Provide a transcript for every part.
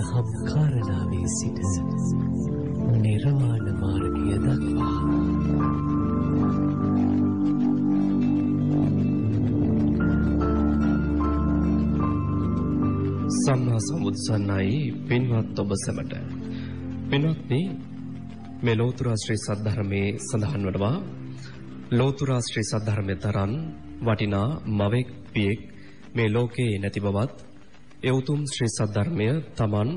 දහම් කාරණාවේ සිට නිර්වාණ මාර්ගය දක්වා සම්මා සම්බුද්සන්නයි පින්වත් ඔබ සැමට. පින්වත්නි මේ ලෝතර ශ්‍රී සද්ධර්මයේ සඳහන් වනවා. ලෝතර ශ්‍රී සද්ධර්මයේ තරම් වටිනා මවෙක් පියෙක් මේ ලෝකේ නැති බවත් ඒ උතුම් ශ්‍රී සද්ධර්මය Taman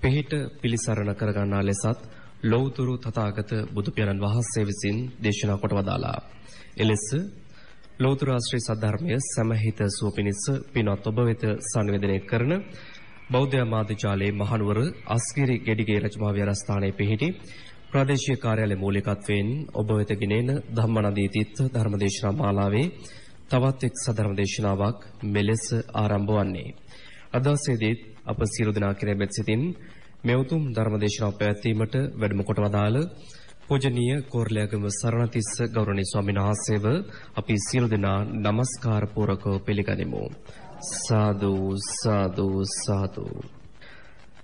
පිහිට පිලිසරණ කරගන්නා ලෙසත් ලෞතුරු තථාගත බුදු පියාණන් වහන්සේ විසින් දේශනා කොට වදාලා. එලෙස ලෞතර ශ්‍රී සද්ධර්මය සමහිත සුවපිනිස පින්වත් ඔබ වෙත සංවේදනය කරන බෞද්ධ මාධ්‍යාලයේ මහනුවර අස්ගිරි ගෙඩිගේ රජමා විහාරස්ථානයේ පිහිටි ප්‍රාදේශීය කාර්යාලය මූලිකත්වයෙන් ඔබ වෙත ගෙනෙන ධම්මනදී තීර්ථ ධර්මදේශනා මාලාවේ තවත් එක් සදර්ම දේශනාවක් මෙලෙස ආරම්භ වන්නේ. අදවසේදී අප සියලු දෙනා කෙරෙහිත් සිටින් මේ උතුම් ධර්ම දේශනාව පැවැත්වීමට වැඩම කොට වදාළ පූජනීය කෝරළයාගම සරණතිස්ස ගෞරවනීය ස්වාමීන් වහන්සේව අපි සියලු දෙනා নমස්කාර පූරකව පිළිගනිමු. සාදු සාදු සාදු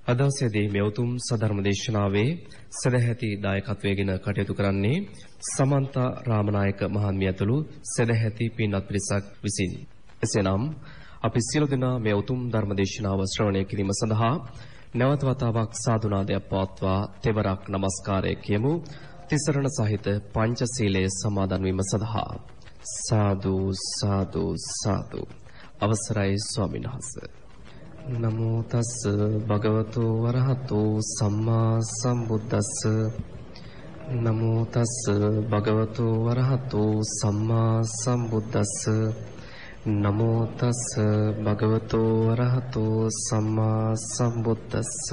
අදවසේදී මේ උතුම් සධර්ම දේශනාවේ සදැහැති දායකත්වයෙන් කටයුතු කරන්නේ සමන්ත රාමනායක මහත්මිය ඇතුළු සදැහැති පින්වත් පිරිසක් විසින්. එසේනම් අපි සියලු දෙනා මේ උතුම් ධර්ම දේශනාව ශ්‍රවණය කිරීම සඳහා නැවත වතාවක් සාදුනාදයක් පවත්වා තෙවරක් নমස්කාරය කියමු. තිසරණ සහිත පංචශීලයේ සමාදන් වීම සඳහා. සාදු සාදු සාදු. අවසරයි ස්වාමීන් වහන්සේ. නමෝ තස් භගවතු වරහතෝ සම්මා සම්බුද්දස්ස. නමෝ තස් භගවතු වරහතෝ සම්මා සම්බුද්දස්ස. නමෝ තස් භගවතු වරහතෝ සම්මා සම්බුද්දස්ස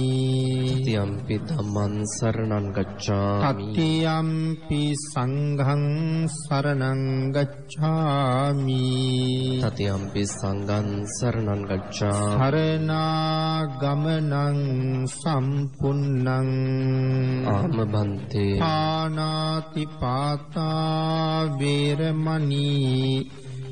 තතියම්පි ධම්මං සරණං ගච්ඡාමි. තත්තියම්පි සංඝං සරණං ගච්ඡාමි. තතියම්පි සංඝං සරණං ගච්ඡාමි. සරණාගමනං සම්පුන්නං ආම බන්තේ පානාති පාතා වේරමණී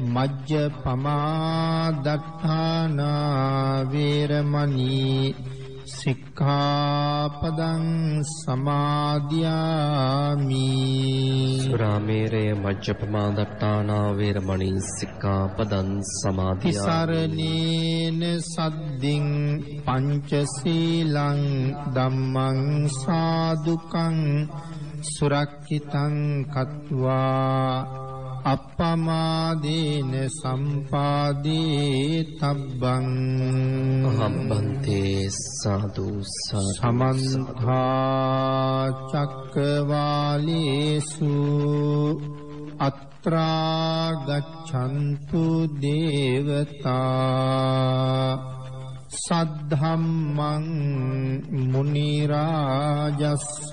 මජ්ජපමාදත්තානා වේරමණී සික්ඛාපදං සමාදියාමි සුරාමේරය මජ්ජපමා දට්ඨානා වේරමණී සික්ඛාපදං සමාදියාමි තිසරණේන සද්දින් පංචශීලං ධම්මං සාදුකං සුරක්ෂිතං කତ୍වා අප්පමාදීන සම්පාදී තබ්බං අහම්බන්තේ සාදු සාදු සමන්තා චක්කවාලේසු අත්‍රා ගච්ඡන්තු දේවතා සද්ධම්මං මුනි රාජස්ස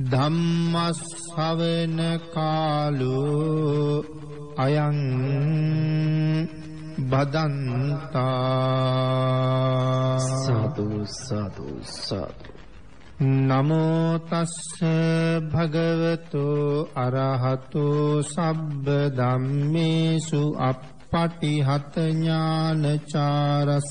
ධම්මස්සවන කාලෝ අයං බදන්තා. සාදු සාදු සාදු. නමෝතස්ස භගවතු අරහතු සබ්බ ධම්මේසු අප්පටිහත ඥානචාරස්ස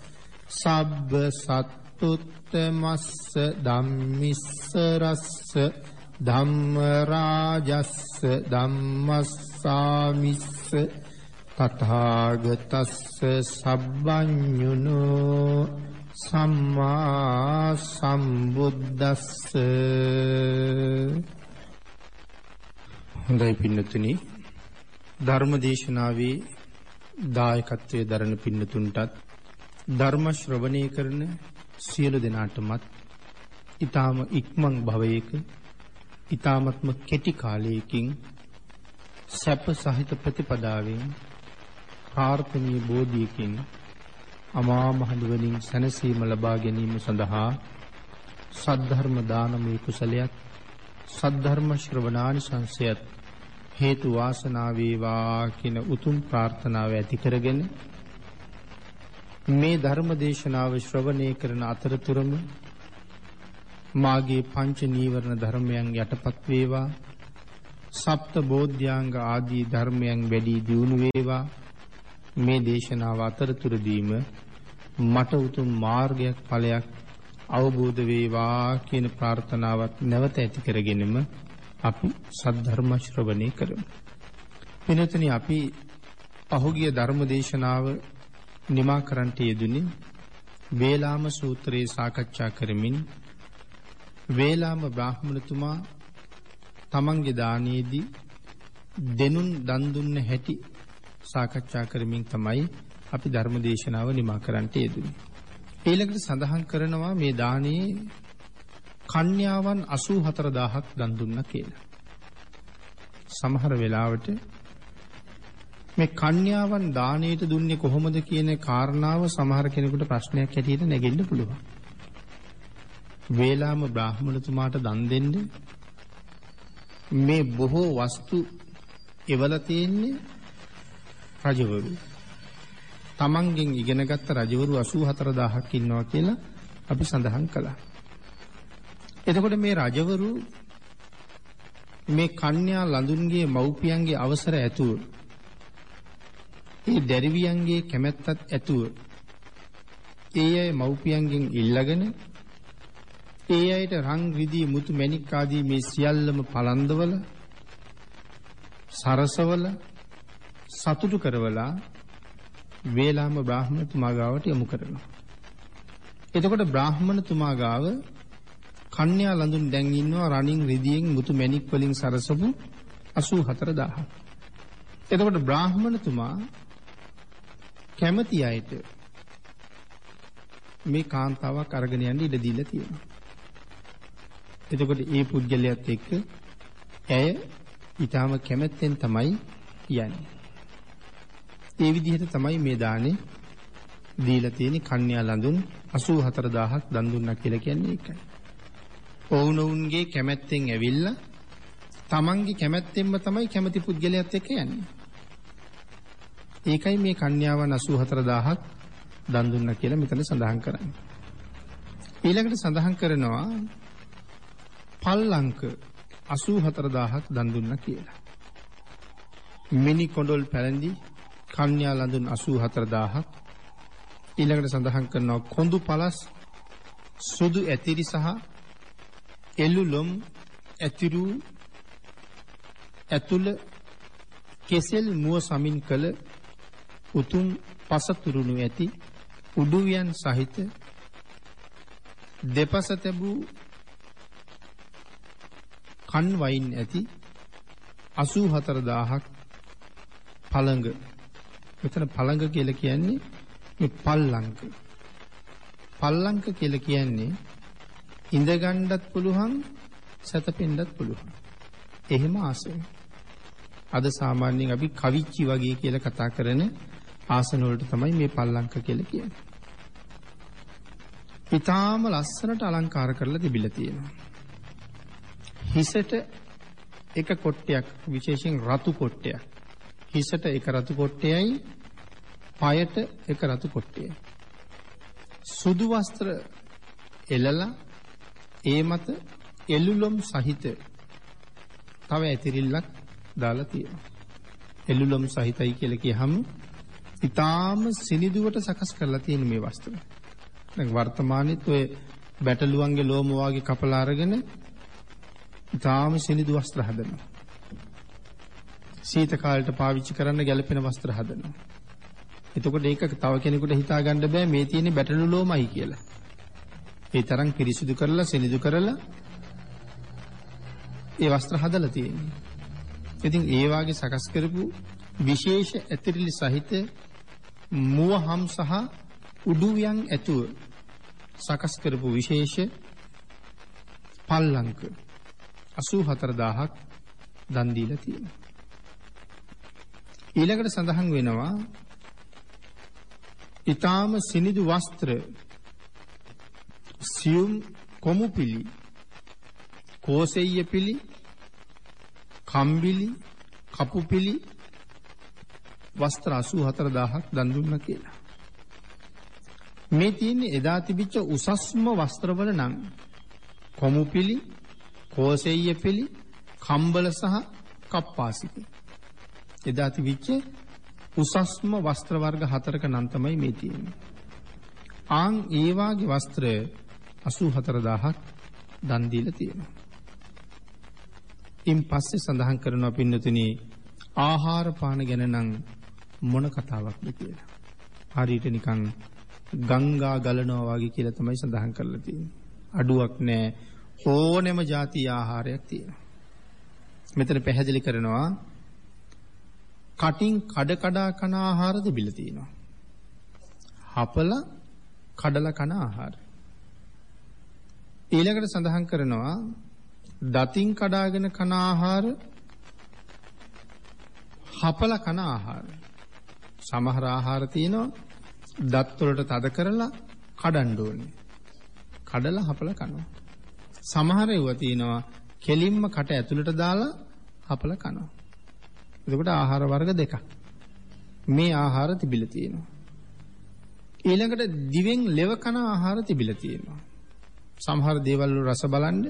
සබ්බ සත්තුත්තමස්ස ධම්මිස්ස රස්ස ධම්මරාජස්ස ධම්මස්සාමිස්ස තථාගතස්ස සබ්බඤුනෝ සම්මා සම්බුද්දස්ස. හොඳයි පින්නතුනි. ධර්ම දේශනාවේ දායකත්වයේ දරන පින්නතුන්ටත් ධර්ම ශ්‍රවණය කරන සියලු දෙනාටමත් ඊ타ම ඉක්මන් භවයක ඊ타මත්ම කෙටි කාලයකින් සැප සහිත ප්‍රතිපදාවෙන් ප්‍රාර්ථනීය බෝධියකින් අමා මහ නිවනින් සැනසීම ලබා ගැනීම සඳහා සද්ධර්ම දානමය කුසලයක් සද්ධර්ම ශ්‍රවණානිසංසයත් හේතු වාසනා වේවා කියන උතුම් ප්‍රාර්ථනාව ඇති කරගෙන මේ ධර්ම දේශනාව ශ්‍රවණය කරන අතරතුරම මාගේ පංච නීවරණ ධර්මයන් යටපත් වේවා සප්ත බෝධ්‍යාංග ආදී ධර්මයන් වැඩි දියුණු වේවා මේ දේශනාව අතරතුරදීම මට උතුම් මාර්ගයක් ඵලයක් අවබෝධ වේවා කියන ප්‍රාර්ථනාවත් නැවත ඇති කරගෙනම අපි සද්ධර්ම ශ්‍රවණය කරමු. වෙනතනි අපි පහුගිය ධර්ම දේශනාව නිමා කරන්නට යෙදුනේ වේලාම සූත්‍රයේ සාකච්ඡා කරමින් වේලාම බ්‍රාහ්මණතුමා තමන්ගේ දානයේදී දෙනුන් දන් දුන්න හැටි සාකච්ඡා කරමින් තමයි අපි ධර්ම දේශනාව නිමා කරන්නට යෙදුනේ. ඊළඟට සඳහන් කරනවා මේ දානයේ කන්‍යාවන් 84000ක් දන් දුන්නා කියලා. සමහර වෙලාවට මේ කන්‍යාවන් දානයට දුන්නේ කොහොමද කියන කාරණාව සමහර කෙනෙකුට ප්‍රශ්නයක් ඇටියට නැගෙන්න පුළුවන්. වේලාම බ්‍රාහ්මණතුමාට දන් දෙන්න මේ බොහෝ වස්තු එවලා තියෙන්නේ රජවරු. තමන්ගෙන් ඉගෙනගත්ත රජවරු 84000ක් ඉන්නවා කියලා අපි සඳහන් කළා. එතකොට මේ රජවරු මේ කන්‍යා ලඳුන්ගේ මව්පියන්ගේ අවසර ඇතුව ඒ දැරිවියන්ගේ කැමැත්තත් ඇතුව ඒ අය මව්පියන්ගෙන් ඉල්ලගෙන ඒ අයට රං රිදී මුතු මැණික් ආදී මේ සියල්ලම පලන්දවල සරසවල සතුටු කරවලා වේලාම බ්‍රාහ්මණතුමා ගාවට යොමු කරනවා. එතකොට බ්‍රාහ්මණතුමා ගාව කන්‍යා ලඳුන් දැන් ඉන්නවා රණින් රිදියෙන් මුතු මැණික් වලින් සරසපු 84000. එතකොට බ්‍රාහ්මණතුමා කැමති අයට මේ කාන්තාවක් අරගෙන යන්න ඉඩ දීලා තියෙනවා. එතකොට ඒ පුද්ගලයාත් එක්ක ඇය ඊටාම කැමැත්තෙන් තමයි යන්නේ. ඒ විදිහට තමයි මේ දානේ දීලා තියෙන්නේ කන්‍යා ලඳුන් 84000ක් දන් දුන්නා කියලා කියන්නේ ඒකයි. ඔවුනොවුන්ගේ කැමැත්තෙන් ඇවිල්ලා තමන්ගේ කැමැත්තෙන්ම තමයි කැමති පුද්ගලයාත් එක්ක යන්නේ. ඒකයි මේ කන්‍යාවන් 84000ක් දන් දුන්නා කියලා මෙතන සඳහන් කරන්නේ. ඊළඟට සඳහන් කරනවා පල්ලංක 84000ක් දන් දුන්නා කියලා. මිනි කොඩොල් පැලඳි කන්‍යා ලඳුන් 84000ක් ඊළඟට සඳහන් කරනවා කොඳු පලස් සුදු ඇතිරි සහ එළුලොම් ඇතිරු ඇතුළ කෙසෙල් මුව සමින් කළ උතුම් පසතුරුණු ඇති උඩුවියන් සහිත දෙපස තැබූ කන් වයින් ඇති 84000ක් පළඟ. මෙතන පළඟ කියලා කියන්නේ මේ පල්ලංක. පල්ලංක කියලා කියන්නේ ඉඳ ගන්නත් පුළුවන් සැතපෙන්නත් පුළුවන්. එහෙම ආසන අද සාමාන්‍යයෙන් අපි කවිච්චි වගේ කියලා කතා කරන ආසන වලට තමයි මේ පල්ලංක කියලා කියන්නේ. ඊටාම ලස්සනට අලංකාර කරලා තිබිලා තියෙනවා. හිසට එක කොට්ටයක් විශේෂයෙන් රතු කොට්ටයක්. හිසට එක රතු කොට්ටයයි පයට එක රතු කොට්ටයයි. සුදු වස්ත්‍ර එළලා ඒ මත එළුලොම් සහිත තව ඇතිරිල්ලක් දාලා තියෙනවා. එළුලොම් සහිතයි කියලා කියහම ඊටාම සිනිදුවට සකස් කරලා තියෙන මේ වස්ත්‍ර. දැන් වර්තමානයේත් ඔය බැටළුවන්ගේ ලෝම වාගේ කපලා අරගෙන ඊටාම සිනිදු වස්ත්‍ර හදනවා. සීත කාලයට පාවිච්චි කරන්න ගැළපෙන වස්ත්‍ර හදනවා. එතකොට ඒක තව කෙනෙකුට හිතා ගන්න බෑ මේ තියෙන්නේ බැටළු ලෝමයි කියලා. ඒ තරම් පිරිසිදු කරලා සිනිදු කරලා ඒ වස්ත්‍ර හදලා තියෙන්නේ. ඉතින් ඒ වාගේ සකස් කරපු විශේෂ ඇතිරිලි සහිත මුවහම් සහ උඩුවියන් ඇතුව සකස් කරපු විශේෂ පල්ලංක 84000ක් දන් දීලා තියෙනවා. ඊළඟට සඳහන් වෙනවා ඊටාම සිනිදු වස්ත්‍ර සියුම් කොමුපිලි කෝසෙය්‍ය පිලි කම්බිලි කපුපිලි වස්ත්‍ර 84000ක් දන් දුන්නා කියලා. මේ තියෙන්නේ එදා තිබිච්ච උසස්ම වස්ත්‍රවල නම් කොමුපිලි කෝසෙය්‍ය පිලි කම්බල සහ කප්පාසික. එදා තිබිච්ච උසස්ම වස්ත්‍ර වර්ග හතරක නම් තමයි මේ තියෙන්නේ. ආන් ඒ වාගේ වස්ත්‍ර 84000ක් දන් දීලා තියෙනවා. ඉන් පස්සේ සඳහන් කරනවා පින්නතුනි ආහාර පාන ගැන නම් මොන කතාවක්ද කියලා. හරියට නිකන් ගංගා ගලනවා වගේ කියලා තමයි සඳහන් කරලා තියෙන්නේ. අඩුවක් නැහැ. ඕනෙම ಜಾති ආහාරයක් තියෙනවා. මෙතන පැහැදිලි කරනවා කටින් කඩ කඩා කන ආහාර තිබිලා තියෙනවා. හපල කඩලා කන ආහාර. ඊළඟට සඳහන් කරනවා දතින් කඩාගෙන කන ආහාර හපල කන ආහාර. සමහර ආහාර තියෙනවා දත් වලට තද කරලා කඩන්න ඕනේ. කඩලා හපලා කනවා. සමහර ඒවා තියෙනවා කෙලින්ම කට ඇතුළට දාලා හපලා කනවා. එතකොට ආහාර වර්ග දෙකක්. මේ ආහාර තිබිලා තියෙනවා. ඊළඟට දිවෙන් ලෙව කන ආහාර තිබිලා තියෙනවා. සමහර දේවල් වල රස බලන්න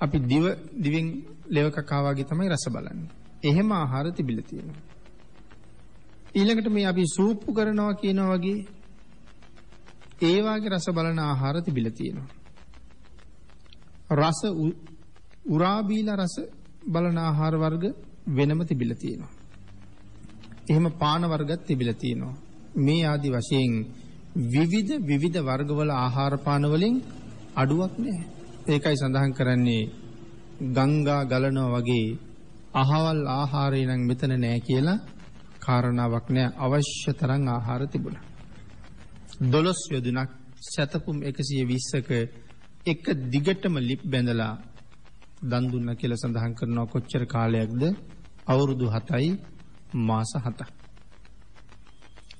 අපි දිව දිවෙන් ලෙව කකා වගේ තමයි රස බලන්නේ. එහෙම ආහාර තිබිලා තියෙනවා. ඊළඟට මේ අපි සූප්පු කරනවා කියනවා වගේ ඒ වාගේ රස බලන ආහාර තිබිලා තියෙනවා. රස උ- උරා බීලා රස බලන ආහාර වර්ග වෙනම තිබිලා තියෙනවා. එහෙම පාන වර්ගත් තිබිලා තියෙනවා. මේ ආදි වශයෙන් විවිධ විවිධ වර්ගවල ආහාර පාන වලින් අඩුවක් නැහැ. ඒකයි සඳහන් කරන්නේ ගංගා ගලනවා වගේ අහවල් ආහාරය නම් මෙතන නෑ කියලා කාරණාවක් නෑ අවශ්‍ය තරම් ආහාර තිබුණා. දොළොස් යොදුනක් සැතපුම් 120ක එක දිගටම ලිප් බැඳලා දන් දුන්න කියලා සඳහන් කරනවා කොච්චර කාලයක්ද අවුරුදු 7යි මාස 7ක්.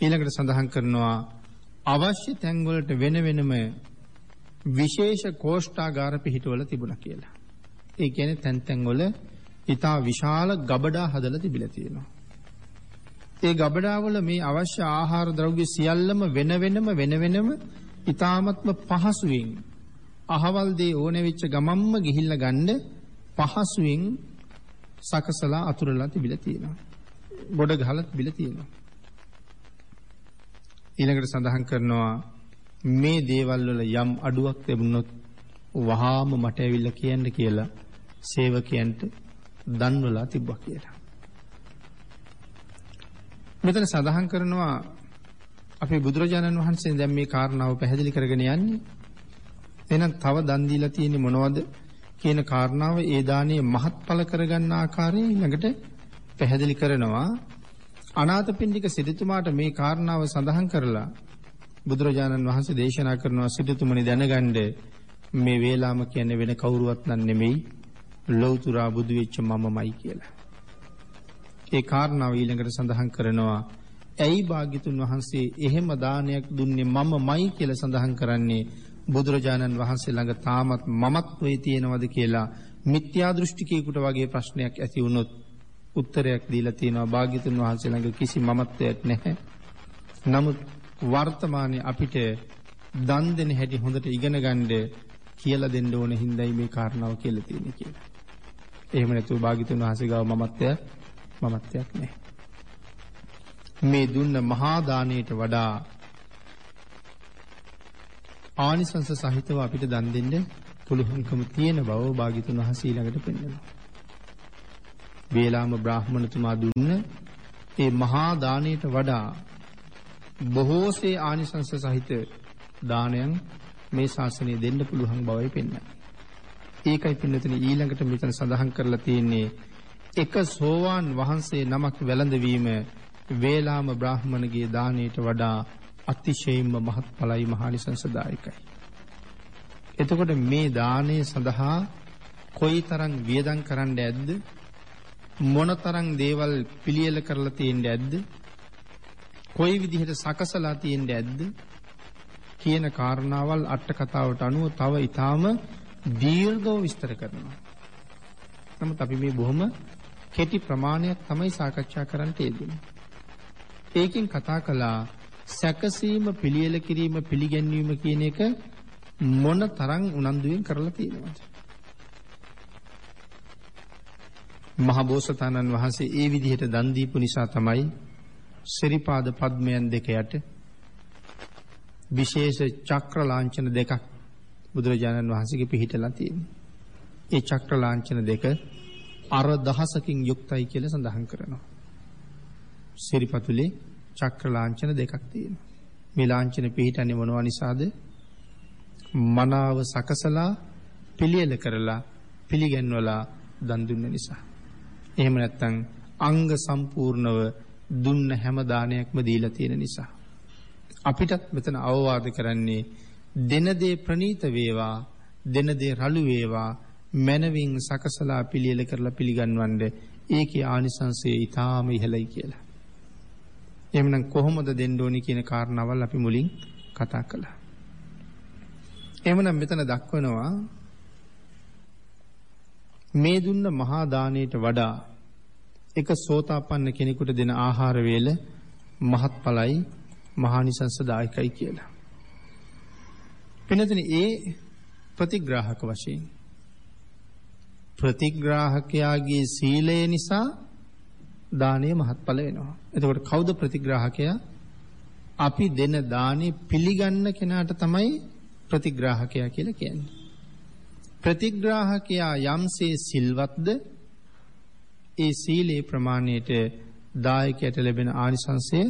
ඊළඟට සඳහන් කරනවා අවශ්‍ය තැන්වලට වෙන වෙනම විශේෂ කෝෂ්ඨාගාර පිහිටවල තිබුණා කියලා. ඒ කියන්නේ තැන් තැන්වල ඊටා විශාල ගබඩා හදලා තිබිලා තියෙනවා. ඒ ගබඩාවල මේ අවශ්‍ය ආහාර ද්‍රව්‍ය සියල්ලම වෙන වෙනම වෙන වෙනම ඊ타මත්ම පහසුවෙන් අහවල් දේ ඕනේ වෙච්ච ගමම්ම ගිහිල්ලා ගන්න පහසුවෙන් සකසලා අතුරලා තිබිලා තියෙනවා. ගොඩ ගහලා තිබිලා තියෙනවා. ඊළඟට සඳහන් කරනවා මේ දේවල් වල යම් අඩුවක් තිබුණොත් වහාම මට ඇවිල්ලා කියන්න කියලා සේවකයන්ට දන්වලා තිබ්බා කියලා. මෙතන සඳහන් කරනවා අපේ බුදුරජාණන් වහන්සේ දැන් මේ කාරණාව පැහැදිලි කරගෙන යන්නේ. එහෙනම් තව දන් දීලා තියෙන්නේ මොනවද කියන කාරණාව ඒ දානයේ මහත්ඵල කරගන්න ආකාරය ඊළඟට පැහැදිලි කරනවා. අනාථපිණ්ඩික සිටුතුමාට මේ කාරණාව සඳහන් කරලා බුදුරජාණන් වහන්සේ දේශනා කරනවා සිටුතුමනි දැනගන්න මේ වේලාම කියන්නේ වෙන කවුරුවත් නන් නෙමෙයි ලෞතුරා බුදු වෙච්ච මමමයි කියලා. ඒ කාරණාව ඊළඟට සඳහන් කරනවා ඇයි භාග්‍යතුන් වහන්සේ එහෙම දානයක් දුන්නේ මමමයි කියලා සඳහන් කරන්නේ බුදුරජාණන් වහන්සේ ළඟ තාමත් මමත්වයේ තියෙනවද කියලා මිත්‍යා දෘෂ්ටිකයෙකුට වගේ ප්‍රශ්නයක් ඇති වුණොත් උත්තරයක් දීලා තියෙනවා භාග්‍යතුන් වහන්සේ ළඟ කිසි මමත්වයක් නැහැ. නමුත් වර්තමානයේ අපිට දන් දෙන හැටි හොඳට ඉගෙන ගන්න කියලා දෙන්න ඕන හින්දායි මේ කාරණාව කියලා තියෙන්නේ කියලා. එහෙම නැතුව භාග්‍යතුන් වහන්සේ ගාව මමත්වය මමත්වයක් නැහැ. මේ දුන්න මහා දාණයට වඩා ආනිසංස සහිතව අපිට දන් දෙන්න පුළුවන්කම තියෙන බව භාග්‍යතුන් වහන්සේ ඊළඟට පෙන්වනවා. වේලාම බ්‍රාහ්මණතුමා දුන්න ඒ මහා දාණයට වඩා බොහෝසේ ආනිසංස සහිත දානයන් මේ ශාසනය දෙන්න පුළුවන් බවයි පෙන්වන්නේ. ඒකයි පින්නතන ඊළඟට මෙතන සඳහන් කරලා තියෙන්නේ එක සෝවාන් වහන්සේ නමක් වැළඳවීම වේලාම බ්‍රාහ්මණගේ දානයට වඩා අතිශයින්ම මහත්ඵලයි මහානිසංසදායකයි. එතකොට මේ දානය සඳහා කොයිතරම් වියදම් කරන්න ඇද්ද? මොනතරම් දේවල් පිළියෙල කරලා තියෙන්නේ ඇද්ද? කොයි විදිහට සකසලා තියෙන්නේ ඇද්ද? කියන කාරණාවල් අට කතාවට අනුව තව ඊටාම දීර්ඝව විස්තර කරනවා. නමුත් අපි මේ බොහොම කෙටි ප්‍රමාණයක් තමයි සාකච්ඡා කරන්න යෙදුනේ. ඒකෙන් කතා කළා සැකසීම පිළියෙල කිරීම පිළිගැන්වීම කියන එක මොන තරම් උනන්දුවෙන් කරලා තියෙනවද? මහබෝසතාණන් වහන්සේ ඒ විදිහට දන් දීපු නිසා තමයි සිරිපාද පද්මයන් දෙක යට විශේෂ චක්‍ර ලාංඡන දෙකක් බුදුරජාණන් වහන්සේගේ පිහිටලා තියෙන්නේ. ඒ චක්‍ර ලාංඡන දෙක අර දහසකින් යුක්තයි කියලා සඳහන් කරනවා. සිරිපතුලේ චක්‍ර ලාංඡන දෙකක් තියෙනවා. මේ ලාංඡන පිහිටන්නේ මොනවා නිසාද? මනාව සකසලා පිළියෙල කරලා පිළිගන්වලා දන් දුන්න නිසා. එහෙම නැත්නම් අංග සම්පූර්ණව දුන්න හැම දානයක්ම දීලා තියෙන නිසා. අපිටත් මෙතන අවවාද කරන්නේ දෙන දේ ප්‍රනීත වේවා දෙන දේ රළු වේවා මනවින් සකසලා පිළියෙල කරලා පිළිගන්වන්න ඒකේ ආනිසංසය ඊටාම ඉහළයි කියලා. එහෙමනම් කොහොමද දෙන්න ඕනි කියන කාරණාවල් අපි මුලින් කතා කළා. එහෙමනම් මෙතන දක්වනවා මේ දුන්න මහා දාණයට වඩා එක සෝතාපන්න කෙනෙකුට දෙන ආහාර වේල මහත්ඵලයි මහානිසංසදායකයි කියලා. පිනතින ඒ ප්‍රතිග්‍රාහක වශයෙන්. ප්‍රතිග්‍රාහකයාගේ සීලය නිසා දානය මහත්ඵල වෙනවා. එතකොට කවුද ප්‍රතිග්‍රාහකයා අපි දෙන දානේ පිළිගන්න කෙනාට තමයි ප්‍රතිග්‍රාහකයා කියලා කියන්නේ. ප්‍රතිග්‍රාහකයා යම්සේ සිල්වත්ද ඒ සීලේ ප්‍රමාණයට දායකයට ලැබෙන ආනිසංසය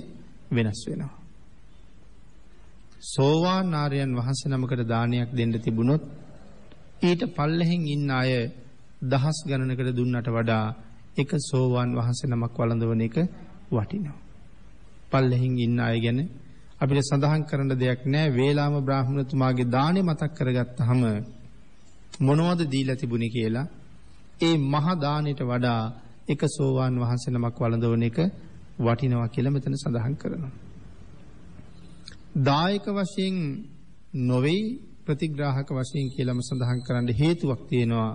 වෙනස් වෙනවා. සෝවාන් ආර්යයන් වහන්සේ නමකට දානයක් දෙන්න තිබුණොත් ඊට පල්ලෙහින් ඉන්න අය දහස් ගණනකට දුන්නට වඩා එක සෝවාන් වහන්සේ නමක් වළඳවන එක වටිනවා. පල්ලෙහින් ඉන්න අය ගැන අපිට සඳහන් කරන්න දෙයක් නෑ වේලාම බ්‍රාහ්මණතුමාගේ දානෙ මතක් කරගත්තහම මොනවද දීලා තිබුණේ කියලා ඒ මහ දානෙට වඩා එක සෝවාන් වහන්සේ නමක් වළඳවන එක වටිනවා කියලා මෙතන සඳහන් කරනවා. දායක වශයෙන් නොවේ ප්‍රතිග්‍රාහක වශයෙන් කියලාම සඳහන් කරන්න හේතුවක් තියෙනවා.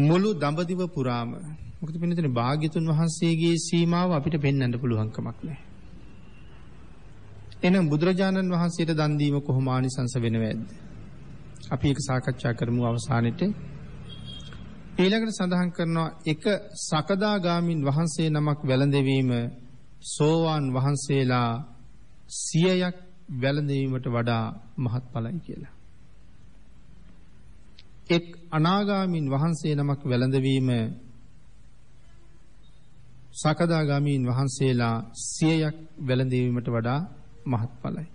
මුළු දඹදිව පුරාම මොකද පින්නතනේ භාග්‍යතුන් වහන්සේගේ සීමාව අපිට පෙන්වන්න පුළුවන් කමක් නැහැ. එහෙනම් බුදුරජාණන් වහන්සේට දන් දීම කොහොම ආනිසංස වෙනවද? අපි ඒක සාකච්ඡා කරමු අවසානයේට. ඊළඟට සඳහන් කරනවා එක සකදාගාමින් වහන්සේ නමක් වැළඳවීම සෝවාන් වහන්සේලා සියයක් වැළඳවීමට වඩා මහත්ඵලයි කියලා. එක් අනාගාමින් වහන්සේ නමක් වැළඳවීම සකදාගාමීන් වහන්සේලා සියයක් වැළඳවීමට වඩා මහත්ඵලයි.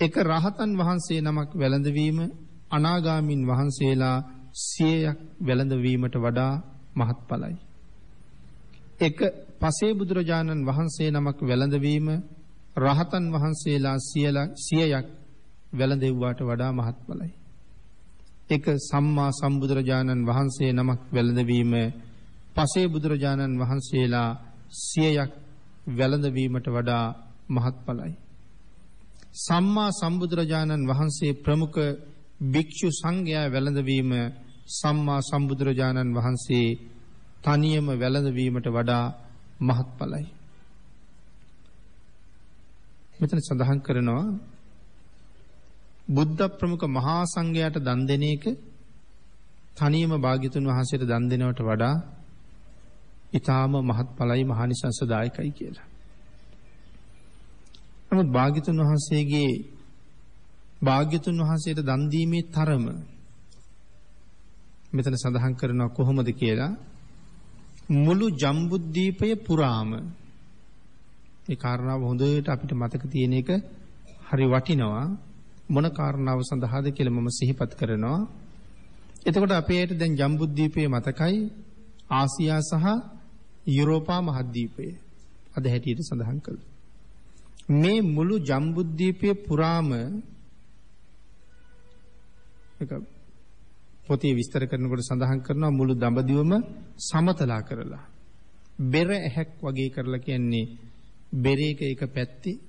එක රහතන් වහන්සේ නමක් වැළඳවීම අනාගාමින් වහන්සේලා සියයක් වැළඳවීමට වඩා මහත්ඵලයි. එක පසේ බුදුරජාණන් වහන්සේ නමක් වැළඳවීම රහතන් වහන්සේලා සියයක් වැළඳෙව්වාට වඩා මහත්ඵලයි. එක සම්මා සම්බුදුරජාණන් වහන්සේ නමක් වැළඳවීම පසේ බුදුරජාණන් වහන්සේලා සියයක් වැළඳවීමට වඩා මහත්ඵලයි. සම්මා සම්බුදුරජාණන් වහන්සේ ප්‍රමුඛ භික්ෂු සංඝයා වැළඳවීම සම්මා සම්බුදුරජාණන් වහන්සේ තනියම වැළඳවීමට වඩා මහත්ඵලයි. මෙතන සඳහන් කරනවා බුද්ධ ප්‍රමුඛ මහා සංඝයාට දන් දෙන එක තනියම භාග්‍යතුන් වහන්සේට දන් දෙනවට වඩා ඊටාම මහත්ඵලයි මහානිසංසදායකයි කියලා. නමුත් භාග්‍යතුන් වහන්සේගේ භාග්‍යතුන් වහන්සේට දන් දීමේ තරම මෙතන සඳහන් කරනවා කොහොමද කියලා මුළු ජම්බුද්දීපය පුරාම ඒ කාරණාව හොඳට අපිට මතක තියෙන එක හරි වටිනවා මොන කාරණාව සඳහාද කියලා මම සිහිපත් කරනවා. එතකොට අපේට දැන් ජම්බුද්දීපයේ මතකයි? ආසියා සහ යුරෝපා මහද්වීපය. අද හැටියට සඳහන් කළා. මේ මුළු ජම්බුද්දීපයේ පුරාම එක පොතේ විස්තර කරනකොට සඳහන් කරනවා මුළු දඹදිවම සමතලා කරලා. බෙර ඇහැක් වගේ කරලා කියන්නේ බෙරේක එක පැත්තේ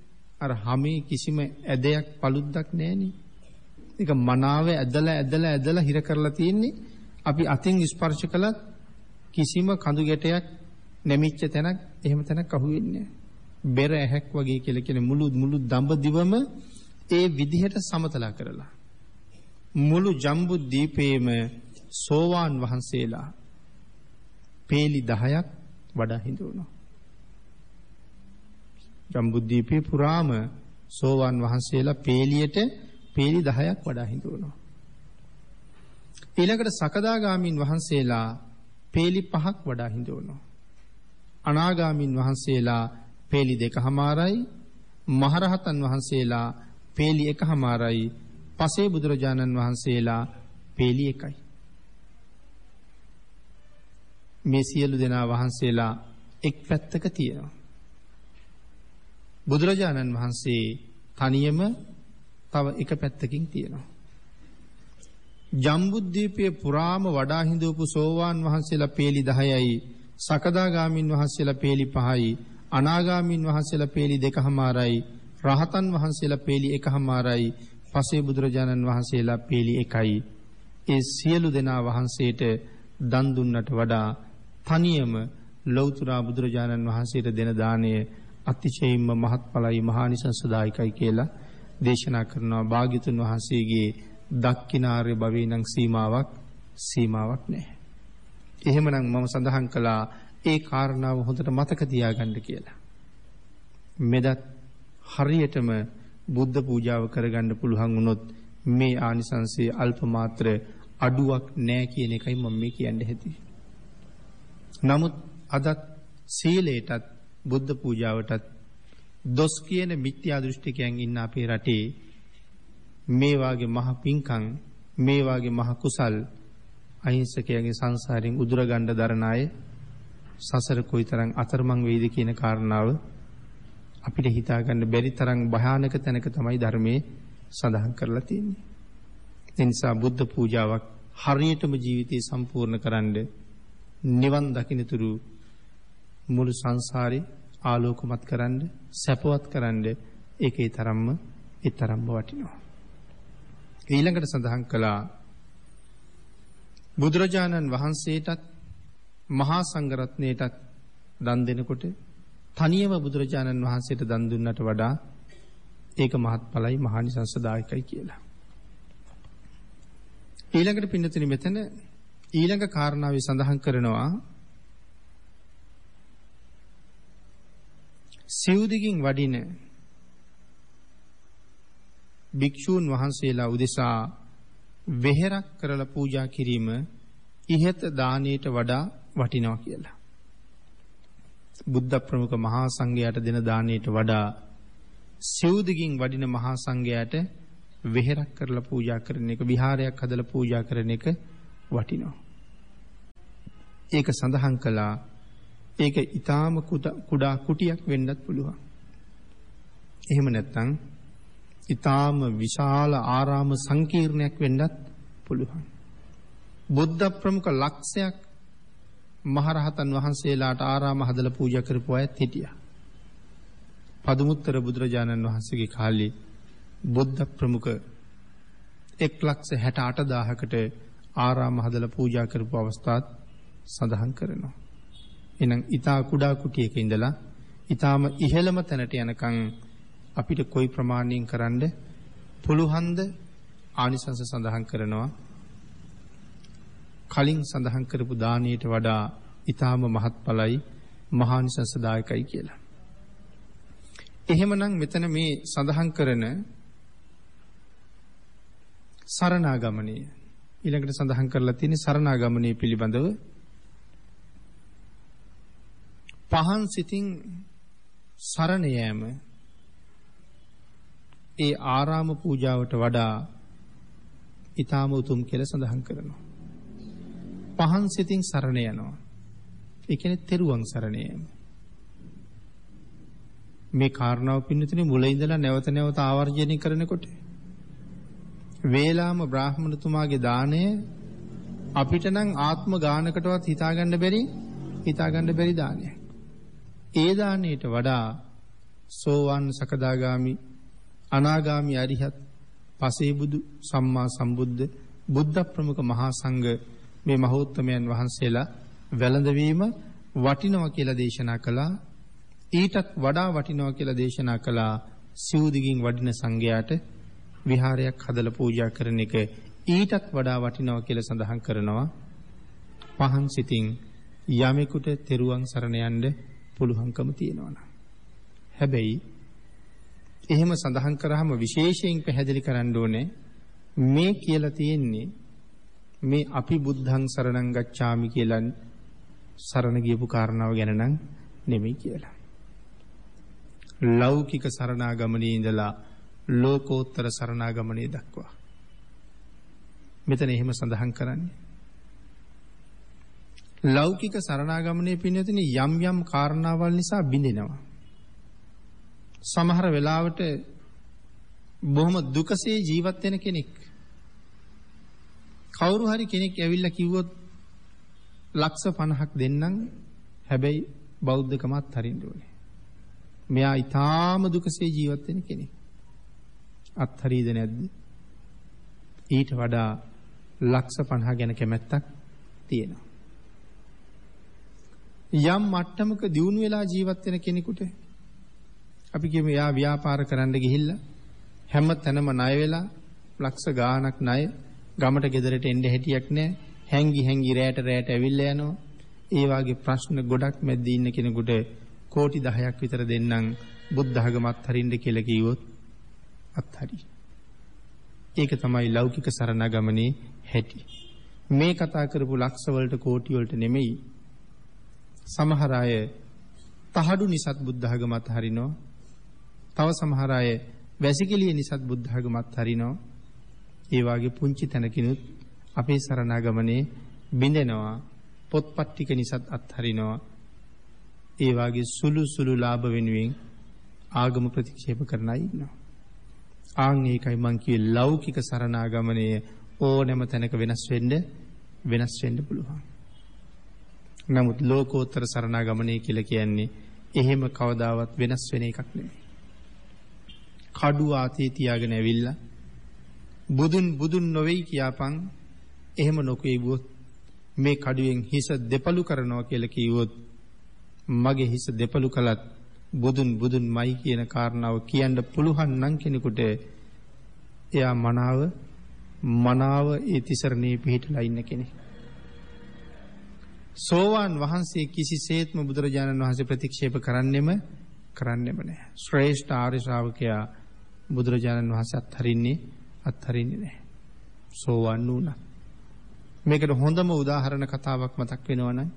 අර හැමේ කිසිම ඇදයක් paluddක් නැහෙනේ. ඒක මනාව ඇදලා ඇදලා ඇදලා හිර කරලා තියෙන්නේ අපි අතින් ස්පර්ශ කළත් කිසිම කඳු ගැටයක් නැමිච්ච තැනක් එහෙම තැනක් අහුවෙන්නේ බෙර ඇහැක් වගේ කියලා කියන මුළු මුළු දඹදිවම ඒ විදිහට සමතලා කරලා මුළු ජම්බු දීපේම සෝවාන් වහන්සේලා පේලි 10ක් වඩා හිඳුණා. ජම්බු දීපේ පුරාම සෝවාන් වහන්සේලා පේලියට පේලි 10ක් වඩා හිඳුණා. ඊළඟට සකදාගාමින් වහන්සේලා පේලි 5ක් වඩා හිඳුණා. අනාගාමින් වහන්සේලා පේලි දෙකමාරයි මහරහතන් වහන්සේලා පේලි එකමාරයි පසේ බුදුරජාණන් වහන්සේලා පේලි එකයි. මේ සියලු දෙනා වහන්සේලා එක් පැත්තක තියෙනවා. බුදුරජාණන් වහන්සේ තනියම තව එක පැත්තකින් තියෙනවා. ජම්බුද්දීපයේ පුරාම වඩා හිඳවපු සෝවාන් වහන්සේලා පේලි 10යි සකදාගාමින් වහන්සේලා පේලි 5යි අනාගාමින් වහන්සේලා පේලි 2කමාරයි රහතන් වහන්සේලා පේලි 1කමාරයි පසේ බුදුරජාණන් වහන්සේලා පේලි එකයි. ඒ සියලු දෙනා වහන්සේට දන් දුන්නට වඩා තනියම ලෞතර බුදුරජාණන් වහන්සේට දෙන දාණය අතිශයින්ම මහත්ඵලයි මහානිසංසදායකයි කියලා දේශනා කරනවා භාග්‍යතුන් වහන්සේගේ දක්ඛිනාර්ය භවේ නම් සීමාවක් සීමාවක් නැහැ. එහෙමනම් මම සඳහන් කළා ඒ කාරණාව හොඳට මතක තියාගන්න කියලා. මෙදත් හරියටම බුද්ධ පූජාව කරගන්න පුළුවන් වුණොත් මේ ආනිසංසයේ අල්ප මාත්‍ර අඩුවක් නෑ කියන එකයි මම මේ කියන්න හැදුවේ. නමුත් අදත් සීලයටත් බුද්ධ පූජාවටත් දොස් කියන මිත්‍යා දෘෂ්ටිකයන් ඉන්න අපේ රටේ මේ වාගේ මහ පිංකම් මේ වාගේ මහ කුසල් අහිංසකයන්ගේ සංසාරයෙන් උදුරගන්න දරන අය සසර කොයිතරම් අතරමං වෙයිද කියන කාරණාව අපිට හිතාගන්න බැරි තරම් භයානක තැනක තමයි ධර්මයේ සඳහන් කරලා තියෙන්නේ. ඒ නිසා බුද්ධ පූජාවක් හරියටම ජීවිතේ සම්පූර්ණ කරන්න නිවන් දකින්නතුරු මුළු සංසාරේ ආලෝකමත් කරන්න සැපවත් කරන්න ඒකේ තරම්ම ඒ තරම්ම වටිනවා. ඊළඟට සඳහන් කළා බුදුරජාණන් වහන්සේටත් මහා සංඝරත්නයටත් දන් දෙනකොට තනියම බුදුරජාණන් වහන්සේට දන් දුන්නට වඩා ඒක මහත්ඵලයි මහානිසංසදායකයි කියලා. ඊළඟට පින්නතුනි මෙතන ඊළඟ කාරණාවේ සඳහන් කරනවා සිව්දිගින් වඩින භික්ෂූන් වහන්සේලා උදෙසා වෙහෙරක් කරලා පූජා කිරීම ඉහත දානයට වඩා වටිනවා කියලා. බුද්ධ ප්‍රමුඛ මහා සංඝයාට දෙන දානයට වඩා සිව්දිගින් වඩින මහා සංඝයාට වෙහෙරක් කරලා පූජා කරන එක විහාරයක් හදලා පූජා කරන එක වටිනවා. ඒක සඳහන් කළා ඒක ඊටාම කුඩා කුටියක් වෙන්නත් පුළුවන්. එහෙම නැත්නම් ඊටාම විශාල ආරාම සංකීර්ණයක් වෙන්නත් පුළුවන්. බුද්ධ ප්‍රමුඛ ලක්ෂයක් මහරහතන් වහන්සේලාට ආරාම හදලා පූජා කරපු අයත් හිටියා. පදුමුත්තර බුදුරජාණන් වහන්සේගේ කාලේ බුද්ධ ප්‍රමුඛ 168000කට ආරාම හදලා පූජා කරපු අවස්ථාත් සඳහන් කරනවා. එහෙනම් ඊතා කුඩා කුටියක ඉඳලා ඊ타ම ඉහළම තැනට යනකම් අපිට කොයි ප්‍රමාණයෙන් කරන්න පුළුවන්ද ආනිසංස සඳහන් කරනවා කලින් සඳහන් කරපු දානයට වඩා ඊ타ම මහත්ඵලයි මහානිසංසදායකයි කියලා. එහෙමනම් මෙතන මේ සඳහන් කරන සරණාගමනය ඊළඟට සඳහන් කරලා තියෙන සරණාගමනය පිළිබඳව පහන් සිතින් සරණ යෑම ඒ ආරාම පූජාවට වඩා ඊටාම උතුම් කියලා සඳහන් කරනවා. පහන් සිතින් සරණ යනවා. ඒ කියන්නේ තෙරුවන් සරණ යෑම. මේ කාරණාව පින්නතුනේ මුල ඉඳලා නැවත නැවත ආවර්ජනය කරනකොට වේලාම බ්‍රාහ්මණතුමාගේ දාණය අපිට නම් ආත්ම ගානකටවත් හිතාගන්න බැරි හිතාගන්න බැරි දානයක්. ඒ දාණයට වඩා සෝවන් සකදාගාමි අනාගාමි අරිහත් පසේබුදු සම්මා සම්බුද්ධ බුද්ධ ප්‍රමුඛ මහා සංඝ මේ මහෞත්තමයන් වහන්සේලා වැළඳවීම වටිනවා කියලා දේශනා කළා. ඊටත් වඩා වටිනවා කියලා දේශනා කළා සිව්දිගින් වඩින සංඝයාට විහාරයක් හදලා පූජා කරන එක ඊටත් වඩා වටිනවා කියලා සඳහන් කරනවා. පහන් සිතින් යමෙකුට තෙරුවන් සරණ යන්න පුළුවන්කම තියෙනවා හැබැයි එහෙම සඳහන් කරාම විශේෂයෙන් පැහැදිලි කරන්න ඕනේ මේ කියලා තියෙන්නේ මේ අපි බුද්ධං සරණං ගච්ඡාමි කියලා සරණ ගියපු කාරණාව ගැන නම් නෙමෙයි කියලා. ලෞකික සරණාගමනේ ඉඳලා ලෝකෝත්තර සරණාගමනේ දක්වා. මෙතන එහෙම සඳහන් කරන්නේ. ලෞකික සරණාගමනේ පින්නතින යම් යම් කාරණාවල් නිසා බිඳෙනවා. සමහර වෙලාවට බොහොම දුකසේ ජීවත් වෙන කෙනෙක් කවුරු හරි කෙනෙක් ඇවිල්ලා කිව්වොත් ලක්ෂ 50ක් දෙන්නම් හැබැයි බෞද්ධකමත් හරින්න ඕනේ. මෙයා ඊටාම දුකසේ ජීවත් වෙන කෙනෙක්. අත්හරියද නැද්ද? ඊට වඩා ලක්ෂ 50 ගැන කැමැත්තක් තියෙනවා. යම් මට්ටමක දියුණු වෙලා ජීවත් වෙන කෙනෙකුට අපි කියමු එයා ව්‍යාපාර කරන්න ගිහිල්ලා හැම තැනම ණය වෙලා ලක්ෂ ගාණක් ණය ගමට ගෙදරට එන්න හැටියක් නැහැ. හැංගි හැංගි රැට රැට ඇවිල්ලා යනවා. ඒ වාගේ ප්‍රශ්න ගොඩක් මැද්ද ඉන්න කෙනෙකුට කෝටි 10ක් විතර දෙන්නම් බුද්ධ ධර්ම අත්හරින්න කියලා කිව්වොත් අත්හරි. ඒක තමයි ලෞකික සරණගමනේ හැටි. මේ කතා කරපු ලක්ෂ වලට කෝටි වලට නෙමෙයි. සමහර අය තහඩු නිසත් බුද්ධ ධර්ම අත්හරිනවා. තව සමහර අය වැසිකිළිය නිසත් බුද්ධ ධර්ම අත්හරිනවා. ඒ වාගේ පුංචි තැනකිනුත් අපේ සරණාගමනේ බිඳෙනවා පොත්පත් ටික නිසත් අත්හරිනවා ඒ වාගේ සුළු සුළු ලාභ වෙනුවෙන් ආගම ප්‍රතික්ෂේප කරන අය ඉන්නවා ආන් ඒකයි මං කිව්වේ ලෞකික සරණාගමනය ඕනෑම තැනක වෙනස් වෙන්න වෙනස් වෙන්න පුළුවන් නමුත් ලෝකෝත්තර සරණාගමනය කියලා කියන්නේ එහෙම කවදාවත් වෙනස් වෙන එකක් නෙමෙයි කඩුව ආතේ තියාගෙන ඇවිල්ලා බුදුන් බුදුන් නොවෙයි කියාපන් එහෙම නොකියවුවොත් මේ කඩුවෙන් හිස දෙපළු කරනවා කියලා කිව්වොත් මගේ හිස දෙපළු කළත් බුදුන් බුදුන් මයි කියන කාරණාව කියන්න පුළුවන් නම් කෙනෙකුට එයා මනාව මනාව ඒ තිසරණේ පිහිටලා ඉන්න කෙනෙක්. සෝවාන් වහන්සේ කිසිසේත්ම බුදුරජාණන් වහන්සේ ප්‍රතික්ෂේප කරන්නෙම කරන්නෙම නැහැ. ශ්‍රේෂ්ඨ ආර්ය ශ්‍රාවකයා බුදුරජාණන් වහන්සේ අත්හරින්නේ අත්හරින්නේ නැහැ. සෝවන් වුණා. මේකට හොඳම උදාහරණ කතාවක් මතක් වෙනවනම්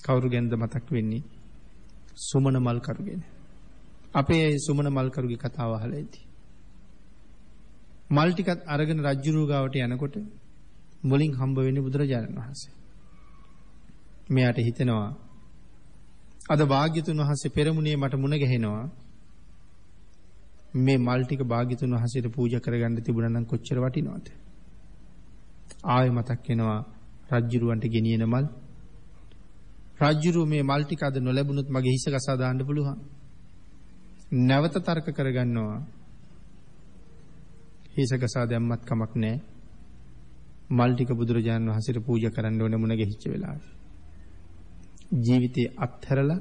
කවුරු ගැනද මතක් වෙන්නේ? සුමන මල්කරු ගැන. අපේ සුමන මල්කරුගේ කතාව අහලා ඇති. මල් ටිකත් අරගෙන රජ්ජුරුව ගාවට යනකොට මුලින් හම්බ වෙන්නේ බුදුරජාණන් වහන්සේ. මෙයාට හිතෙනවා අද භාග්‍යතුන් වහන්සේ පෙරමුණේ මට මුණ ගැහෙනවා මේ මල් ටික භාග්‍යතුන් වහන්සේට පූජා කරගන්න තිබුණා නම් කොච්චර වටිනවද? ආයෙ මතක් වෙනවා රජ්ජුරුවන්ට ගෙනියන මල්. රජ්ජුරුව මේ මල් ටික අද නොලැබුණොත් මගේ හිස ගසා දාන්න පුළුවන්. නැවත තර්ක කරගන්නවා. හිස ගසා දැම්මත් කමක් නැහැ. මල් ටික බුදුරජාණන් වහන්සේට පූජා කරන්න ඕන මුණ ගැහිච්ච වෙලාවේ. ජීවිතේ අත්හැරලා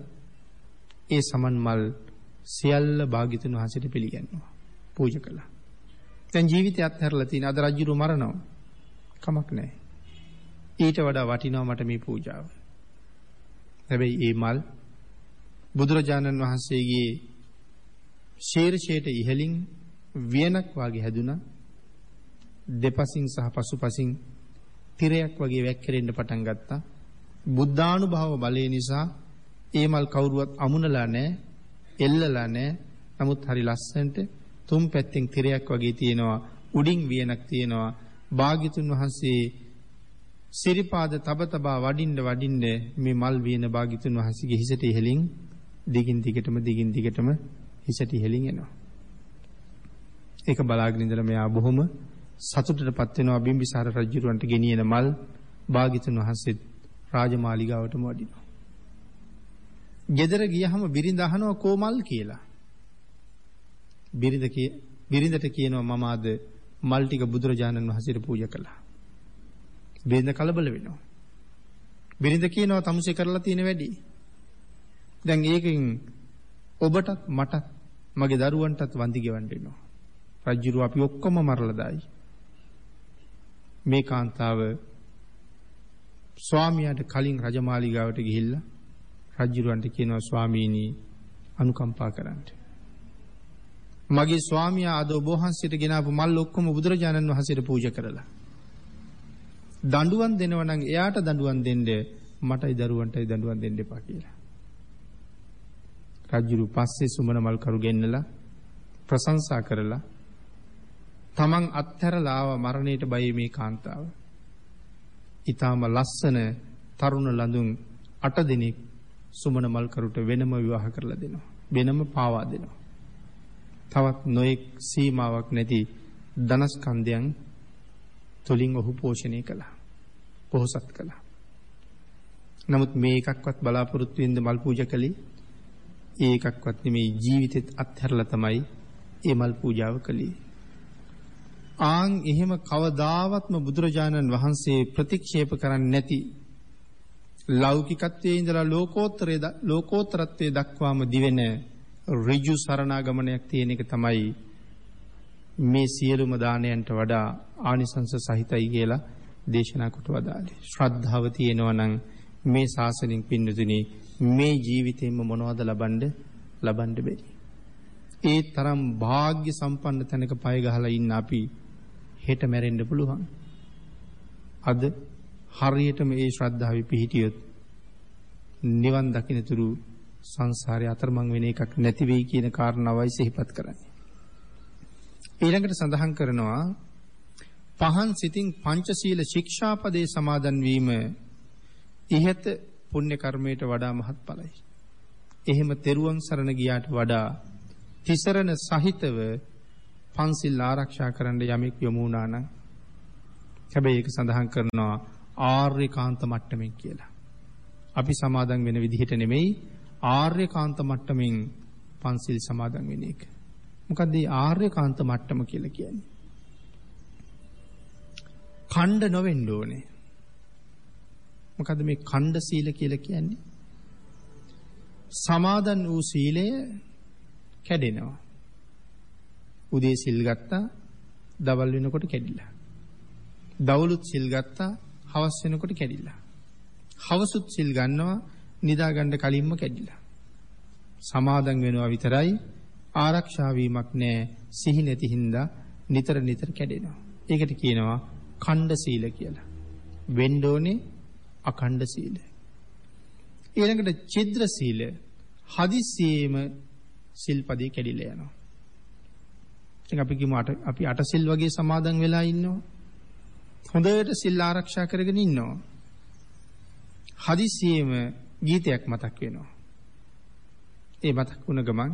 ඒ සමන් මල් සියල්ල භාග්‍යතුන් වහන්සේට පිළිගන්නවා. පූජා කළා. දැන් ජීවිතය අත්හැරලා තියෙන අද රජුරු මරනවා. කමක් නැහැ. ඊට වඩා වටිනවා මට මේ පූජාව. හැබැයි මේ මල් බුදුරජාණන් වහන්සේගේ ශීර්ෂයට ඉහළින් වියනක් වාගේ හැදුනා. දෙපසින් සහ පසුපසින් තිරයක් වගේ වැක්කිරෙන්න පටන් ගත්තා. බුද්ධානුභාව බලය නිසා ඒ මල් කවුරුවත් අමුණලා නැහැ, එල්ලලා නැහැ. නමුත් හරි ලස්සනට තුන් පැත්තෙන් තිරයක් වගේ තියෙනවා. උඩින් වියනක් තියෙනවා. භාග්‍යතුන් වහන්සේ සිරිපාද තබ තබා වඩින්න වඩින්න මේ මල් වියන භාග්‍යතුන් වහන්සේගේ හිසට ඉහළින් දිගින් දිගටම දිගින් දිගටම හිසට ඉහළින් එනවා. ඒක බලාගෙන ඉඳලා මෙයා බොහොම සතුටටපත් වෙනවා බිම්බිසාර රජුරවන්ට ගෙනියන මල් භාග්‍යතුන් වහන්සේ රාජමාලිගාවටම වඩිනවා. ගෙදර ගියහම බිරිඳ අහනවා කොමල් කියලා. බිරිඳ කිය බිරිඳට කියනවා මම අද මල් ටික බුදුරජාණන් වහන්සේට පූජා කළා. බිරිඳ කලබල වෙනවා. බිරිඳ කියනවා තමුසේ කරලා තියෙන වැඩි. දැන් ඒකෙන් ඔබටත් මටත් මගේ දරුවන්ටත් වන්දි ගෙවන්න වෙනවා. රජ්ජුරුව අපි ඔක්කොම මරලා දායි. මේ කාන්තාව ස්වාමියාට කලින් රජමාලිගාවට ගිහිල්ලා රජ්ජුරුවන්ට කියනවා ස්වාමීනි අනුකම්පා කරන්න. මගේ ස්වාමියා අද ඔබ වහන්සේට ගෙනාවු මල් ඔක්කොම බුදුරජාණන් වහන්සේට පූජා කරලා. දඬුවම් දෙනවා නම් එයාට දඬුවම් දෙන්න මටයි දරුවන්ටයි දඬුවම් දෙන්න එපා කියලා. රජුරු පස්සේ සුමන මල් කරු ගෙන්නලා ප්‍රශංසා කරලා තමන් අත්හැරලා ආව මරණයට බය මේ කාන්තාව. ඊටාම ලස්සන තරුණ ලඳුන් 8 දෙනෙක් සුමන මල් කරුට වෙනම විවාහ කරලා දෙනවා. වෙනම පාවා දෙනවා. තවත් නොයෙක් සීමාවක් නැති ධනස්කන්ධයන් තුලින් ඔහු පෝෂණය කළා. පොහොසත් කළා. නමුත් මේ එකක්වත් බලාපොරොත්තු වෙන්න මල් පූජා කළේ ඒ එකක්වත් නෙමේ ජීවිතෙත් අත්හැරලා තමයි ඒ මල් පූජාව කළේ. ආන් එහෙම කවදාවත්ම බුදුරජාණන් වහන්සේ ප්‍රතික්ෂේප කරන්නේ නැති ලෞකිකත්වයේ ඉඳලා ලෝකෝත්තරයේ ලෝකෝත්තරත්වයේ දක්වාම දිවෙන ඍජු සරණාගමනයක් තියෙන එක තමයි මේ සියලුම දානයන්ට වඩා ආනිසංස සහිතයි කියලා දේශනා කොට වදාළේ. ශ්‍රද්ධාව තියෙනවා නම් මේ ශාසනයෙන් පින්නතුනි මේ ජීවිතේම මොනවද ලබන්න ලබන්න බැරි. ඒ තරම් වාග්ය සම්පන්න තැනක පය ගහලා ඉන්න අපි හෙට මැරෙන්න පුළුවන්. අද හරියටම ඒ ශ්‍රද්ධාවේ පිහිටියොත් නිවන් දකින්නතුරු සංසාරේ අතරමං වෙන එකක් නැති වෙයි කියන කාරණාවයි සිහිපත් කරන්නේ. ඊළඟට සඳහන් කරනවා පහන් සිතින් පංචශීල ශික්ෂාපදේ සමාදන් වීම ඉහත පුණ්‍ය කර්මයට වඩා මහත්ඵලයි. එහෙම තෙරුවන් සරණ ගියාට වඩා තිසරණ සහිතව පන්සිල් ආරක්ෂා කරන්න යමෙක් යොමු වුණා නම් හැබැයි ඒක සඳහන් කරනවා ආර්යකාන්ත මට්ටමින් කියලා. අපි සමාදන් වෙන විදිහට නෙමෙයි ආර්යකාන්ත මට්ටමින් පන්සිල් සමාදන් වෙන එක. මොකද මේ ආර්යකාන්ත මට්ටම කියලා කියන්නේ? ඛණ්ඩ නොවෙන්න ඕනේ. මොකද මේ ඛණ්ඩ සීල කියලා කියන්නේ? සමාදන් වූ සීලය කැඩෙනවා. උදේ සිල් ගත්තා දවල් වෙනකොට කැඩිලා. දවලුත් සිල් ගත්තා හවස් වෙනකොට කැඩිලා. හවසුත් සිල් ගන්නවා නිදා ගන්න කලින්ම කැඩිලා. සමාදන් වෙනවා විතරයි ආරක්ෂා වීමක් නැහැ සිහි නැති හින්දා නිතර නිතර කැඩෙනවා. ඒකට කියනවා ඛණ්ඩ සීල කියලා. වෙන්න ඕනේ අඛණ්ඩ සීල. ඊළඟට චිද්‍ර සීල හදිස්සියේම සිල්පදේ කැඩිලා යනවා. ඉතින් අපි කිව්ව අපි අට සිල් වගේ සමාදන් වෙලා ඉන්නවා. හොඳට සිල් ආරක්ෂා කරගෙන ඉන්නවා. හදිස්සියේම ගීතයක් මතක් වෙනවා. ඒ මතක් වුණ ගමන්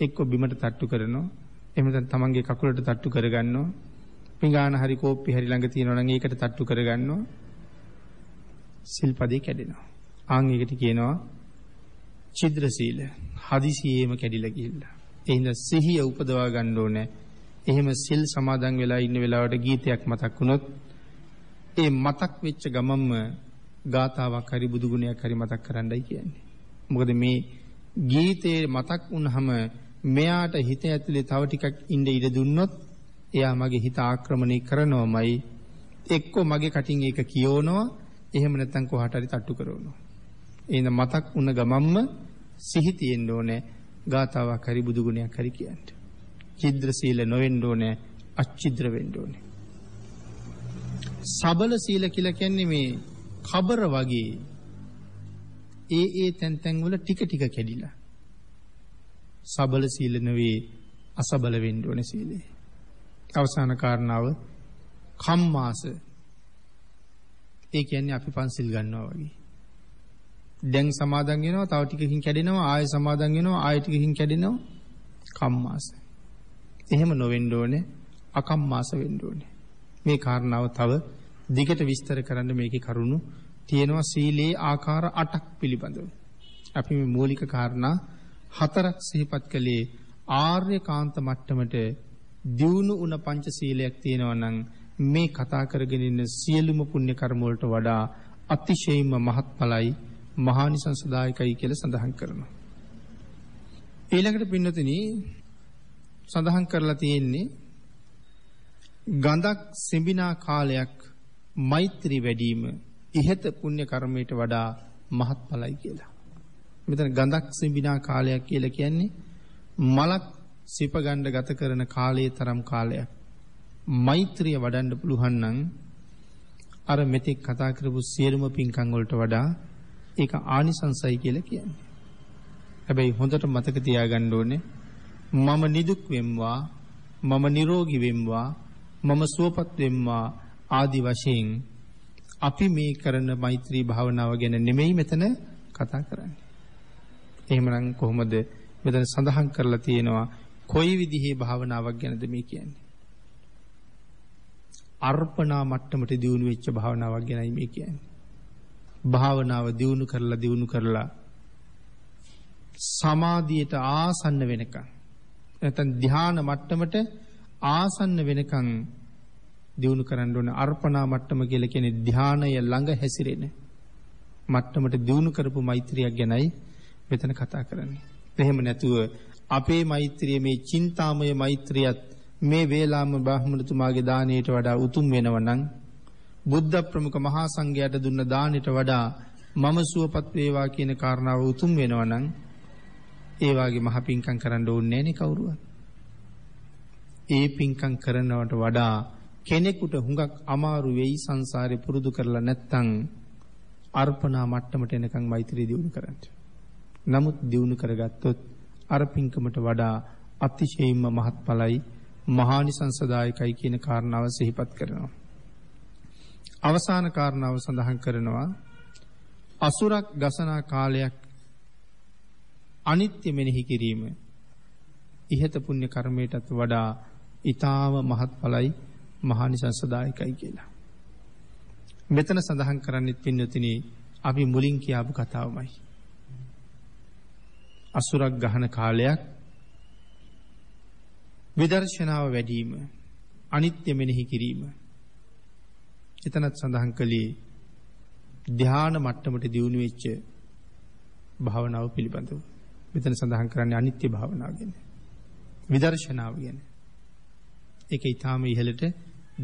එක්ක බිමට තට්ටු කරනවා. එහෙම නැත්නම් තමන්ගේ කකුලට තට්ටු කරගන්නවා. පිඟාන හරි කෝප්පි හරි ළඟ තියෙනවා නම් ඒකට තට්ටු කරගන්නවා. සිල්පදේ කැඩෙනවා. ආන් ඒකට කියනවා චිද්‍ර සීල. හදිසියෙම කැඩිලා ගිහිල්ලා. ඒ හින්දා සිහිය උපදවා ගන්න ඕනේ. එහෙම සිල් සමාදන් වෙලා ඉන්න වෙලාවට ගීතයක් මතක් වුණොත් ඒ මතක් වෙච්ච ගමන්ම ගාතාවක් හරි බුදු ගුණයක් හරි මතක් කරන්නයි කියන්නේ. මොකද මේ ගීතේ මතක් වුනහම මෙයාට හිත ඇතුලේ තව ටිකක් ඉඳ ඉඩ දුන්නොත් එයා මගේ හිත ආක්‍රමණය කරනවමයි එක්කෝ මගේ කටින් ඒක කියවනවා එහෙම නැත්නම් කොහාට හරි තට්ටු කරනවා. එහෙනම් මතක් වුණ ගමම්ම සිහි තියෙන්න ඕනේ ගාතාවක් හරි බුදු ගුණයක් හරි කියන්න. චිද්‍ර සීල නොවෙන්න ඕනේ අච්චිද්‍ර වෙන්න ඕනේ. සබල සීල කියලා කියන්නේ මේ කබර වගේ ඒ ඒ තැන් තැන් වල ටික ටික කැඩිලා. සබල සීල නෙවෙයි අසබල වෙන්න ඕනේ සීලේ. අවසාන කාරණාව කම්මාස. ඒ කියන්නේ අපි පන්සිල් ගන්නවා වගේ. දැන් සමාදන් වෙනවා තව ටිකකින් කැඩෙනවා ආයෙ සමාදන් වෙනවා ආයෙ ටිකකින් කැඩෙනවා කම්මාස. එහෙම නොවෙන්න ඕනේ අකම්මාස වෙන්න ඕනේ. මේ කාරණාව තව දිගට විස්තර කරන්න මේකේ කරුණු තියෙනවා සීලේ ආකාර 8ක් පිළිබඳව. අපි මේ මූලික කාරණා හතරක් සිහිපත් කළේ ආර්යකාන්ත මට්ටමට දියුණු වුණ පංචශීලයක් තියෙනවා නම් මේ කතා කරගෙන ඉන්න සියලුම පුණ්‍ය කර්ම වලට වඩා අතිශයින්ම මහත්ඵලයි මහානිසංසදායකයි කියලා සඳහන් කරනවා. ඊළඟට පින්නතුනි සඳහන් කරලා තියෙන්නේ ගඳක් සෙඹිනා කාලයක් මෛත්‍රී වැඩිම ඉහත පුණ්‍ය කර්මයට වඩා මහත්ඵලයි කියලා. මෙතන ගඳක් සෙඹිනා කාලයක් කියලා කියන්නේ මලක් සිප ගන්න ගත කරන කාලයේ තරම් කාලයක්. මෛත්‍රිය වඩන්න පුළුවන් නම් අර මෙතෙක් කතා කරපු සියලුම පින්කම් වලට වඩා ඒක ආනිසංසයි කියලා කියන්නේ. හැබැයි හොඳට මතක තියාගන්න ඕනේ මම නිදුක් වෙම්වා මම නිරෝගී වෙම්වා මම සුවපත් වෙම්වා ආදි වශයෙන් අපි මේ කරන මෛත්‍රී භාවනාව ගැන නෙමෙයි මෙතන කතා කරන්නේ. එහෙමනම් කොහොමද මෙතන සඳහන් කරලා තියෙනවා කොයි විදිහේ භාවනාවක් ගැනද මේ කියන්නේ? අර්පණා මට්ටමට දියුණු වෙච්ච භාවනාවක් ගැනයි මේ කියන්නේ. භාවනාව දියුණු කරලා දියුණු කරලා සමාධියට ආසන්න වෙනකන් නැත්නම් ධ්‍යාන මට්ටමට ආසන්න වෙනකන් දියුණු කරන්න ඕන අර්පණා මට්ටම කියලා කියන්නේ ධානය ළඟ හැසිරෙන මට්ටමට දියුණු කරපු මෛත්‍රියක් ගැනයි මෙතන කතා කරන්නේ. එහෙම නැතුව අපේ මෛත්‍රිය මේ චින්තාමය මෛත්‍රියත් මේ වේලාම බ්‍රාහ්මණතුමාගේ දානයට වඩා උතුම් වෙනවා නම් බුද්ධ ප්‍රමුඛ මහා සංඝයාට දුන්න දානයට වඩා මම සුවපත් වේවා කියන කාරණාව උතුම් වෙනවා නම් ඒ වාගේ මහ පිංකම් කරන්න ඕනේ නැනේ කවුරුවත්. ඒ පිංකම් කරනවට වඩා කෙනෙකුට හුඟක් අමාරු වෙයි සංසාරේ පුරුදු කරලා නැත්තම් අර්පණා මට්ටමට එනකන් මෛත්‍රිය දියුණු කරන්න. නමුත් දියුණු කරගත්තොත් අර පිංකමට වඩා අතිශයින්ම මහත්ඵලයි මහානිසංසදායකයි කියන කාරණාව සිහිපත් කරනවා. අවසාන කාරණාව සඳහන් කරනවා අසුරක් ගසනා කාලයක් අනිත්‍ය මෙනෙහි කිරීම ඉහත පුණ්‍ය කර්මයටත් වඩා ඊ타ව මහත්ඵලයි මහානිසංසදායකයි කියලා. මෙතන සඳහන් කරන්නෙත් පින්නතිනි අපි මුලින් කියාපු කතාවමයි. අසුරක් ගහන කාලයක් විදර්ශනාව වැඩීම අනිත්‍ය මෙනෙහි කිරීම එතනත් සඳහන් කළේ ධ්‍යාන මට්ටමට දියුණු වෙච්ච භාවනාව පිළිබඳව. මෙතන සඳහන් කරන්නේ අනිත්‍ය භාවනාව ගැන. විදර්ශනාව ගැන. ඒක ඊටාම ඉහළට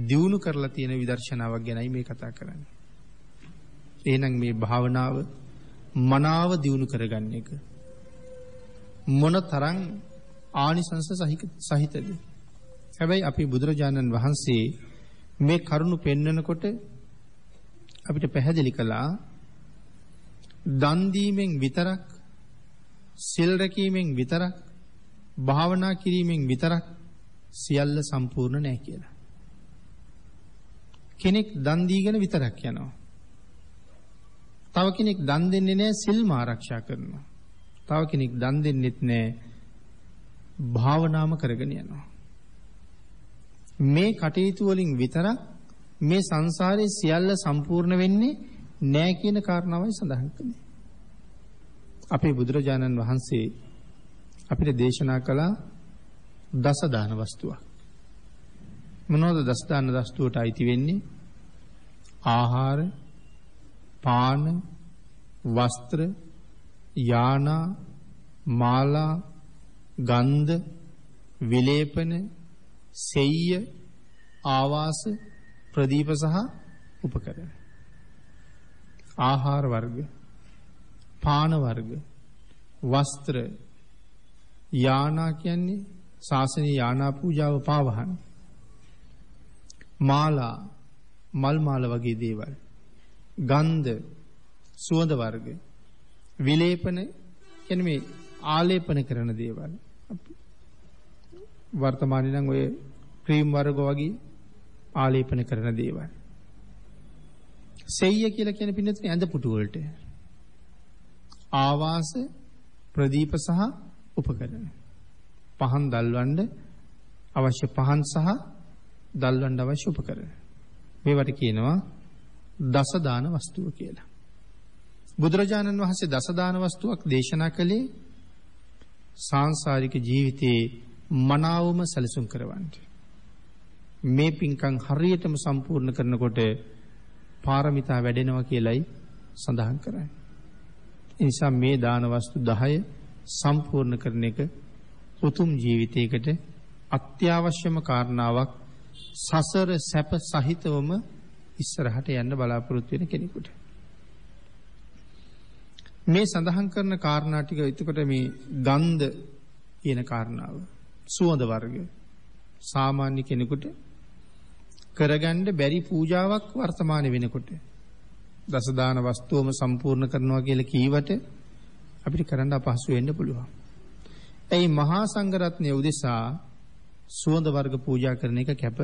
දියුණු කරලා තියෙන විදර්ශනාවක් ගැනයි මේ කතා කරන්නේ. එහෙනම් මේ භාවනාව මනාව දියුණු කරගන්න එක මොන තරම් ආනිසංස සහිතද? හැබැයි අපි බුදුරජාණන් වහන්සේ මේ කරුණු පෙන්වනකොට අපිට පැහැදිලි කළා දන් දීමෙන් විතරක් සිල් රැකීමෙන් විතරක් භාවනා කිරීමෙන් විතරක් සියල්ල සම්පූර්ණ නැහැ කියලා. කෙනෙක් දන් දීගෙන විතරක් යනවා. තව කෙනෙක් දන් දෙන්නේ නැහැ සිල්ම ආරක්ෂා කරනවා. තව කෙනෙක් දන් දෙන්නෙත් නැහැ භාවනාම කරගෙන යනවා. මේ කටයුතු වලින් විතරක් මේ සංසාරේ සියල්ල සම්පූර්ණ වෙන්නේ නෑ කියන කාරණාවයි සඳහන් කළේ. අපේ බුදුරජාණන් වහන්සේ අපිට දේශනා කළා දස දාන වස්තුවක්. මොනවද දස දාන වස්තුවට අයිති වෙන්නේ? ආහාර, පාන, වස්ත්‍ර, යානා, මාලා, ගන්ධ, විලේපන, සෙය්‍ය, ආවාස, ප්‍රදීප සහ උපකරණ. ආහාර වර්ග, පාන වර්ග, වස්ත්‍ර, යානා කියන්නේ ශාසනීය යානා පූජාව පාවහන. මාලා, මල් මාල වගේ දේවල්. ගන්ධ, සුවඳ වර්ග, විලේපන කියන්නේ මේ ආලේපන කරන දේවල්. වර්තමානයේ නම් ඔය ක්‍රීම් වර්ග වගේ ආලේපන කරන දේවල්. සෙය්‍ය කියලා කියන පින්නතුනේ ඇඳ පුටු වලට. ආවාස ප්‍රදීප සහ උපකරණ. පහන් දල්වන්න අවශ්‍ය පහන් සහ දල්වන්න අවශ්‍ය උපකරණ. මේවට කියනවා දස දාන වස්තුව කියලා. බුදුරජාණන් වහන්සේ දස දාන වස්තුවක් දේශනා කළේ සාංශාරික ජීවිතයේ මනාවම සැලසුම් කරවන්න. මේ පින්කම් හරියටම සම්පූර්ණ කරනකොට පාරමිතා වැඩෙනවා කියලයි සඳහන් කරන්නේ. ඒ නිසා මේ දාන වස්තු 10 සම්පූර්ණ කරන එක උතුම් ජීවිතයකට අත්‍යවශ්‍යම කාරණාවක් සසර සැප සහිතවම ඉස්සරහට යන්න බලාපොරොත්තු වෙන කෙනෙකුට. මේ සඳහන් කරන කාරණා ටික එතකොට මේ ගන්ධ කියන කාරණාව සුවඳ වර්ග සාමාන්‍ය කෙනෙකුට කරගන්න බැරි පූජාවක් වර්තමාන වෙනකොට දස දාන වස්තුවම සම්පූර්ණ කරනවා කියලා කීවට අපිට කරන්න අපහසු වෙන්න පුළුවන්. එයි මහා සංඝරත්නය උදෙසා සුවඳ වර්ග පූජා කරන එක කැප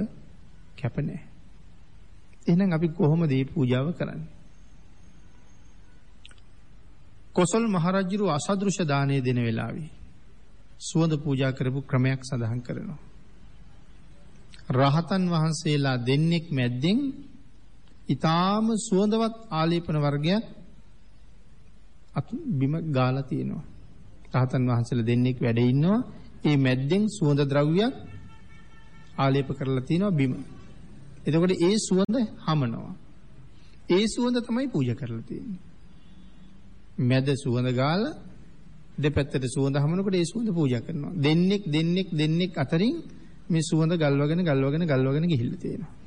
කැප නැහැ. එහෙනම් අපි කොහොමද මේ පූජාව කරන්නේ? කොසල් මහරජුරු අසදෘශ දාණය දෙන වෙලාවේ සුවඳ පූජා කරපු ක්‍රමයක් සඳහන් කරනවා. රහතන් වහන්සේලා දෙන්නෙක් මැද්දෙන් ඊටාම සුවඳවත් ආලේපන වර්ගයක් අතු බිම ගාලා තියෙනවා. රහතන් වහන්සේලා දෙන්නෙක් වැඩ ඉන්නවා. ඒ මැද්දෙන් සුවඳ ද්‍රව්‍යයක් ආලේප කරලා තියෙනවා බිම. එතකොට ඒ සුවඳ හමනවා. ඒ සුවඳ තමයි පූජා කරලා තියෙන්නේ. මැද සුවඳ ගාලා දෙපැත්තට සුවඳ හමනකොට ඒ සුවඳ පූජා කරනවා. දෙන්නෙක් දෙන්නෙක් දෙන්නෙක් අතරින් මේ සුවඳ ගල්වගෙන ගල්වගෙන ගල්වගෙන ගිහිල්ලා තියෙනවා.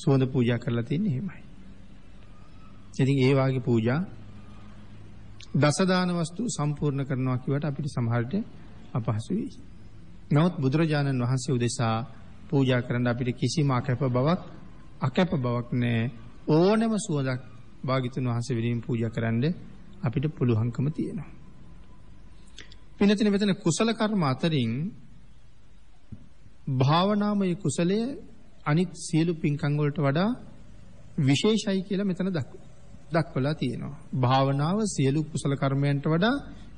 සුවඳ පූජා කරලා තියෙන්නේ එහෙමයි. ඉතින් ඒ වාගේ පූජා දසදාන වස්තු සම්පූර්ණ කරනවා කිව්වට අපිට සමහරට අපහසු වෙයි. නමුත් බුදුරජාණන් වහන්සේ උදෙසා පූජා කරන්න අපිට කිසිම අකැප බවක් අකැප බවක් නැහැ. ඕනෑම සුවඳක් භාග්‍යතුන් වහන්සේ වෙනුවෙන් පූජා කරන්න අපිට පුළුවන්කම තියෙනවා. පිනතින මෙතන කුසල කර්ම අතරින් භාවනාමය කුසලය අනිත් සියලු පින්කම් වලට වඩා විශේෂයි කියලා මෙතන දක්වලා තියෙනවා. භාවනාව සියලු කුසල කර්මයන්ට වඩා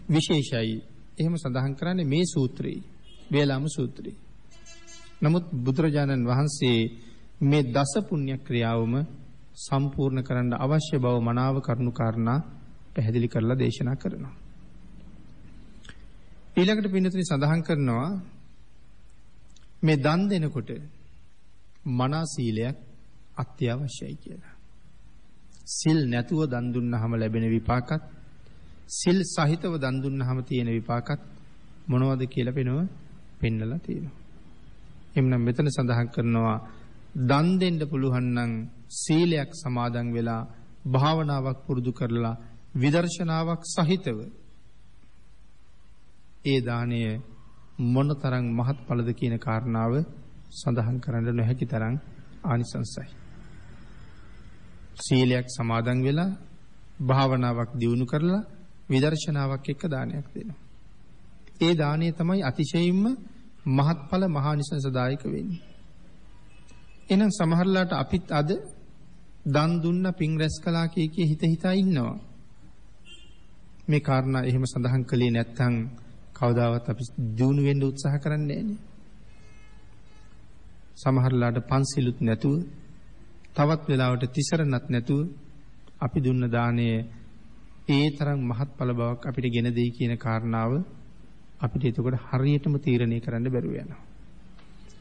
විශේෂයි. එහෙම සඳහන් කරන්නේ මේ සූත්‍රයේ. වේලාම සූත්‍රයේ. නමුත් බුදුරජාණන් වහන්සේ මේ දස පුණ්‍ය ක්‍රියාවම සම්පූර්ණ කරන්න අවශ්‍ය බව මනාව කරුණු කාරණා පැහැදිලි කරලා දේශනා කරනවා. ඊළඟට පින්නතුනි සඳහන් කරනවා මේ දන් දෙනකොට මනා සීලයක් අත්‍යවශ්‍යයි කියලා. සිල් නැතුව දන් දුන්නාම ලැබෙන විපාකත් සිල් සහිතව දන් දුන්නාම තියෙන විපාකත් මොනවද කියලා පෙනව පෙන්නලා තියෙනවා. එම්නම් මෙතන සඳහන් කරනවා දන් දෙන්න පුළුවන් නම් සීලයක් සමාදන් වෙලා භාවනාවක් පුරුදු කරලා විදර්ශනාවක් සහිතව ඒ දාණය මොනතරම් මහත්ඵලද කියන කාරණාව සඳහන් කරන්න නොහැකි තරම් ආනිසංසයි. සීලයක් සමාදන් වෙලා භාවනාවක් දියුණු කරලා විදර්ශනාවක් එක්ක දානයක් දෙනවා. ඒ දානය තමයි අතිශයින්ම මහත්ඵල මහානිසංසදායක වෙන්නේ. එහෙනම් සමහරලාට අපිත් අද දන් දුන්න පින් රැස් කළා කිය කිය හිත හිතා ඉන්නවා. මේ කාරණා එහෙම සඳහන් කළේ නැත්නම් කවදාවත් අපි දිනු වෙන්න උත්සාහ කරන්නේ නැහැ සමහරලාට පන්සිලුත් නැතුව තවත් වෙලාවට තිසරණත් නැතුව අපි දුන්න දාණය ඒ තරම් මහත්ඵල බවක් අපිට ගෙන දෙයි කියන කාරණාව අපිට එතකොට හරියටම තීරණය කරන්න බැරුව යනවා.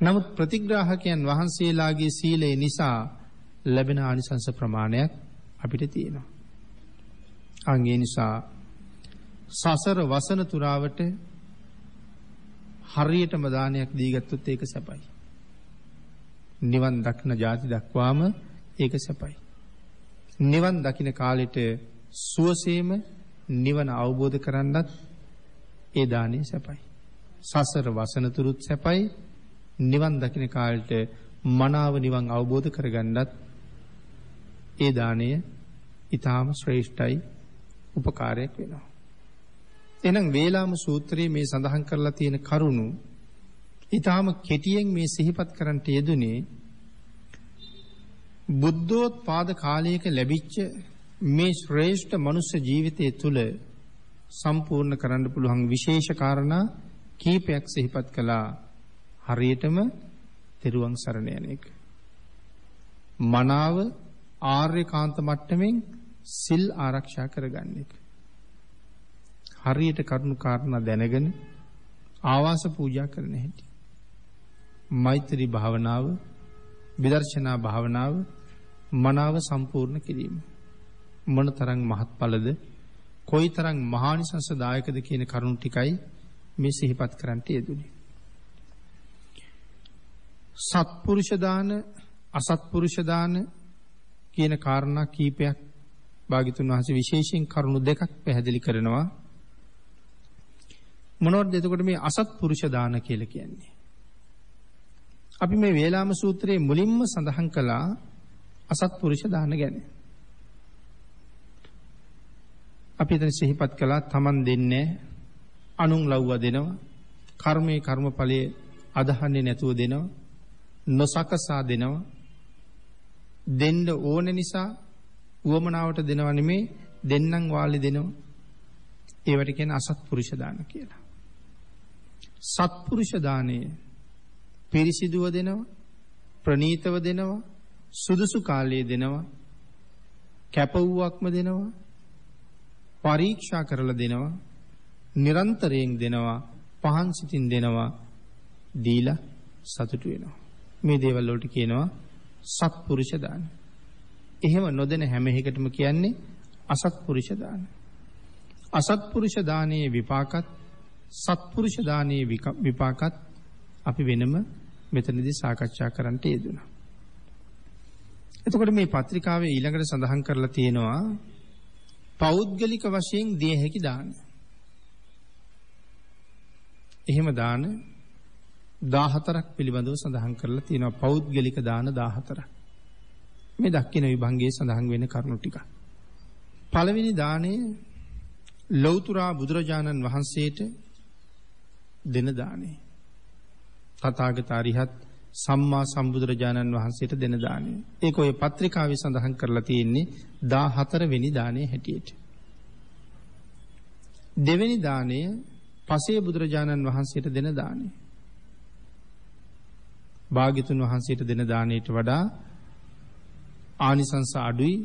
නමුත් ප්‍රතිග්‍රාහකයන් වහන්සේලාගේ සීලය නිසා ලැබෙන ආනිසංස ප්‍රමාණයක් අපිට තියෙනවා. අංගේ නිසා සසර වසන තුරාවට හරියටම දානයක් දීගත්තොත් ඒක සැපයි. නිවන් දක්න ಜಾති දක්වාම ඒක සැපයි. නිවන් දකින කාලෙට සුවසේම නිවන අවබෝධ කරන්නත් ඒ දානය සැපයි. සසර වසනතුරුත් සැපයි නිවන් දකින කාලෙට මනාව නිවන් අවබෝධ කරගන්නත් ඒ දානය ඊටාම ශ්‍රේෂ්ඨයි උපකාරයක් වෙනවා. එහෙනම් වේලාම සූත්‍රයේ මේ සඳහන් කරලා තියෙන කරුණු ඊටාම කෙටියෙන් මේ සිහිපත් කරන්නට යෙදුනේ බුද්ධෝත්පාද කාලයක ලැබිච්ච මේ ශ්‍රේෂ්ඨ මනුෂ්‍ය ජීවිතය තුළ සම්පූර්ණ කරන්න පුළුවන් විශේෂ කාරණා කීපයක් සිහිපත් කළා හරියටම තෙරුවන් සරණ යන එක. මනාව ආර්යකාන්ත මට්ටමින් සිල් ආරක්ෂා කරගන්න එක. හරියට කරුණු කාරණා දැනගෙන ආවාස පූජා කරන හැටි. මෛත්‍රී භාවනාව, විදර්ශනා භාවනාව මනාව සම්පූර්ණ කිරීම. මොනතරම් මහත්ඵලද, කොයිතරම් මහානිසංසදායකද කියන කරුණු ටිකයි මේ සිහිපත් කරන්නට යෙදුනේ. සත්පුරුෂ දාන, අසත්පුරුෂ දාන කියන කාරණා කීපයක් භාග්‍යතුන් වහන්සේ විශේෂයෙන් කරුණු දෙකක් පැහැදිලි කරනවා. මොනවද එතකොට මේ අසත්පුරුෂ දාන කියලා කියන්නේ? අපි මේ වේලාම සූත්‍රයේ මුලින්ම සඳහන් කළා අසත්පුරුෂ දාන ගැන. අපි එතන සිහිපත් කළා තමන් දෙන්නේ අනුන් ලව්ව දෙනවා කර්මයේ කර්මඵලයේ අදහන්නේ නැතුව දෙනවා නොසකසා දෙනවා දෙන්න ඕන නිසා උවමනාවට දෙනවා නෙමේ දෙන්නම් වාලි දෙනවා ඒවට කියන අසත්පුරුෂ දාන කියලා සත්පුරුෂ දානය පිරිසිදුව දෙනවා ප්‍රනීතව දෙනවා සුදුසු කාලයේ දෙනවා කැපවුවක්ම දෙනවා පරීක්ෂා කරලා දෙනවා නිරන්තරයෙන් දෙනවා පහන් සිතින් දෙනවා දීලා සතුටු වෙනවා මේ දේවල් වලට කියනවා සත්පුරුෂ දාන. එහෙම නොදෙන හැම එකටම කියන්නේ අසත්පුරුෂ දාන. අසත්පුරුෂ දානයේ විපාකත් සත්පුරුෂ දානයේ වික- විපාකත් අපි වෙනම මෙතනදී සාකච්ඡා කරන්නට යෙදුණා. එතකොට මේ පත්‍රිකාවේ ඊළඟට සඳහන් කරලා තියෙනවා පෞද්ගලික වශයෙන් දිය හැකි දාන. එහෙම දාන 14ක් පිළිබඳව සඳහන් කරලා තියෙනවා පෞද්ගලික දාන 14ක්. මේ දක්කින විභංගයේ සඳහන් වෙන කරුණු ටික. පළවෙනි දාණය ලෞතුරා බුදුරජාණන් වහන්සේට දෙන දාණය. තථාගත අරිහත් සම්මා සම්බුදුරජාණන් වහන්සේට දෙන දාණය. ඒක ඔය පත්‍රිකාවේ සඳහන් කරලා තියෙන්නේ 14 වෙනි දාණය හැටියට. දෙවෙනි දාණය පසේ බුදුරජාණන් වහන්සේට දෙන දාණය. භාග්‍යතුන් වහන්සේට දෙන දාණයට වඩා ආනිසංස අඩුයි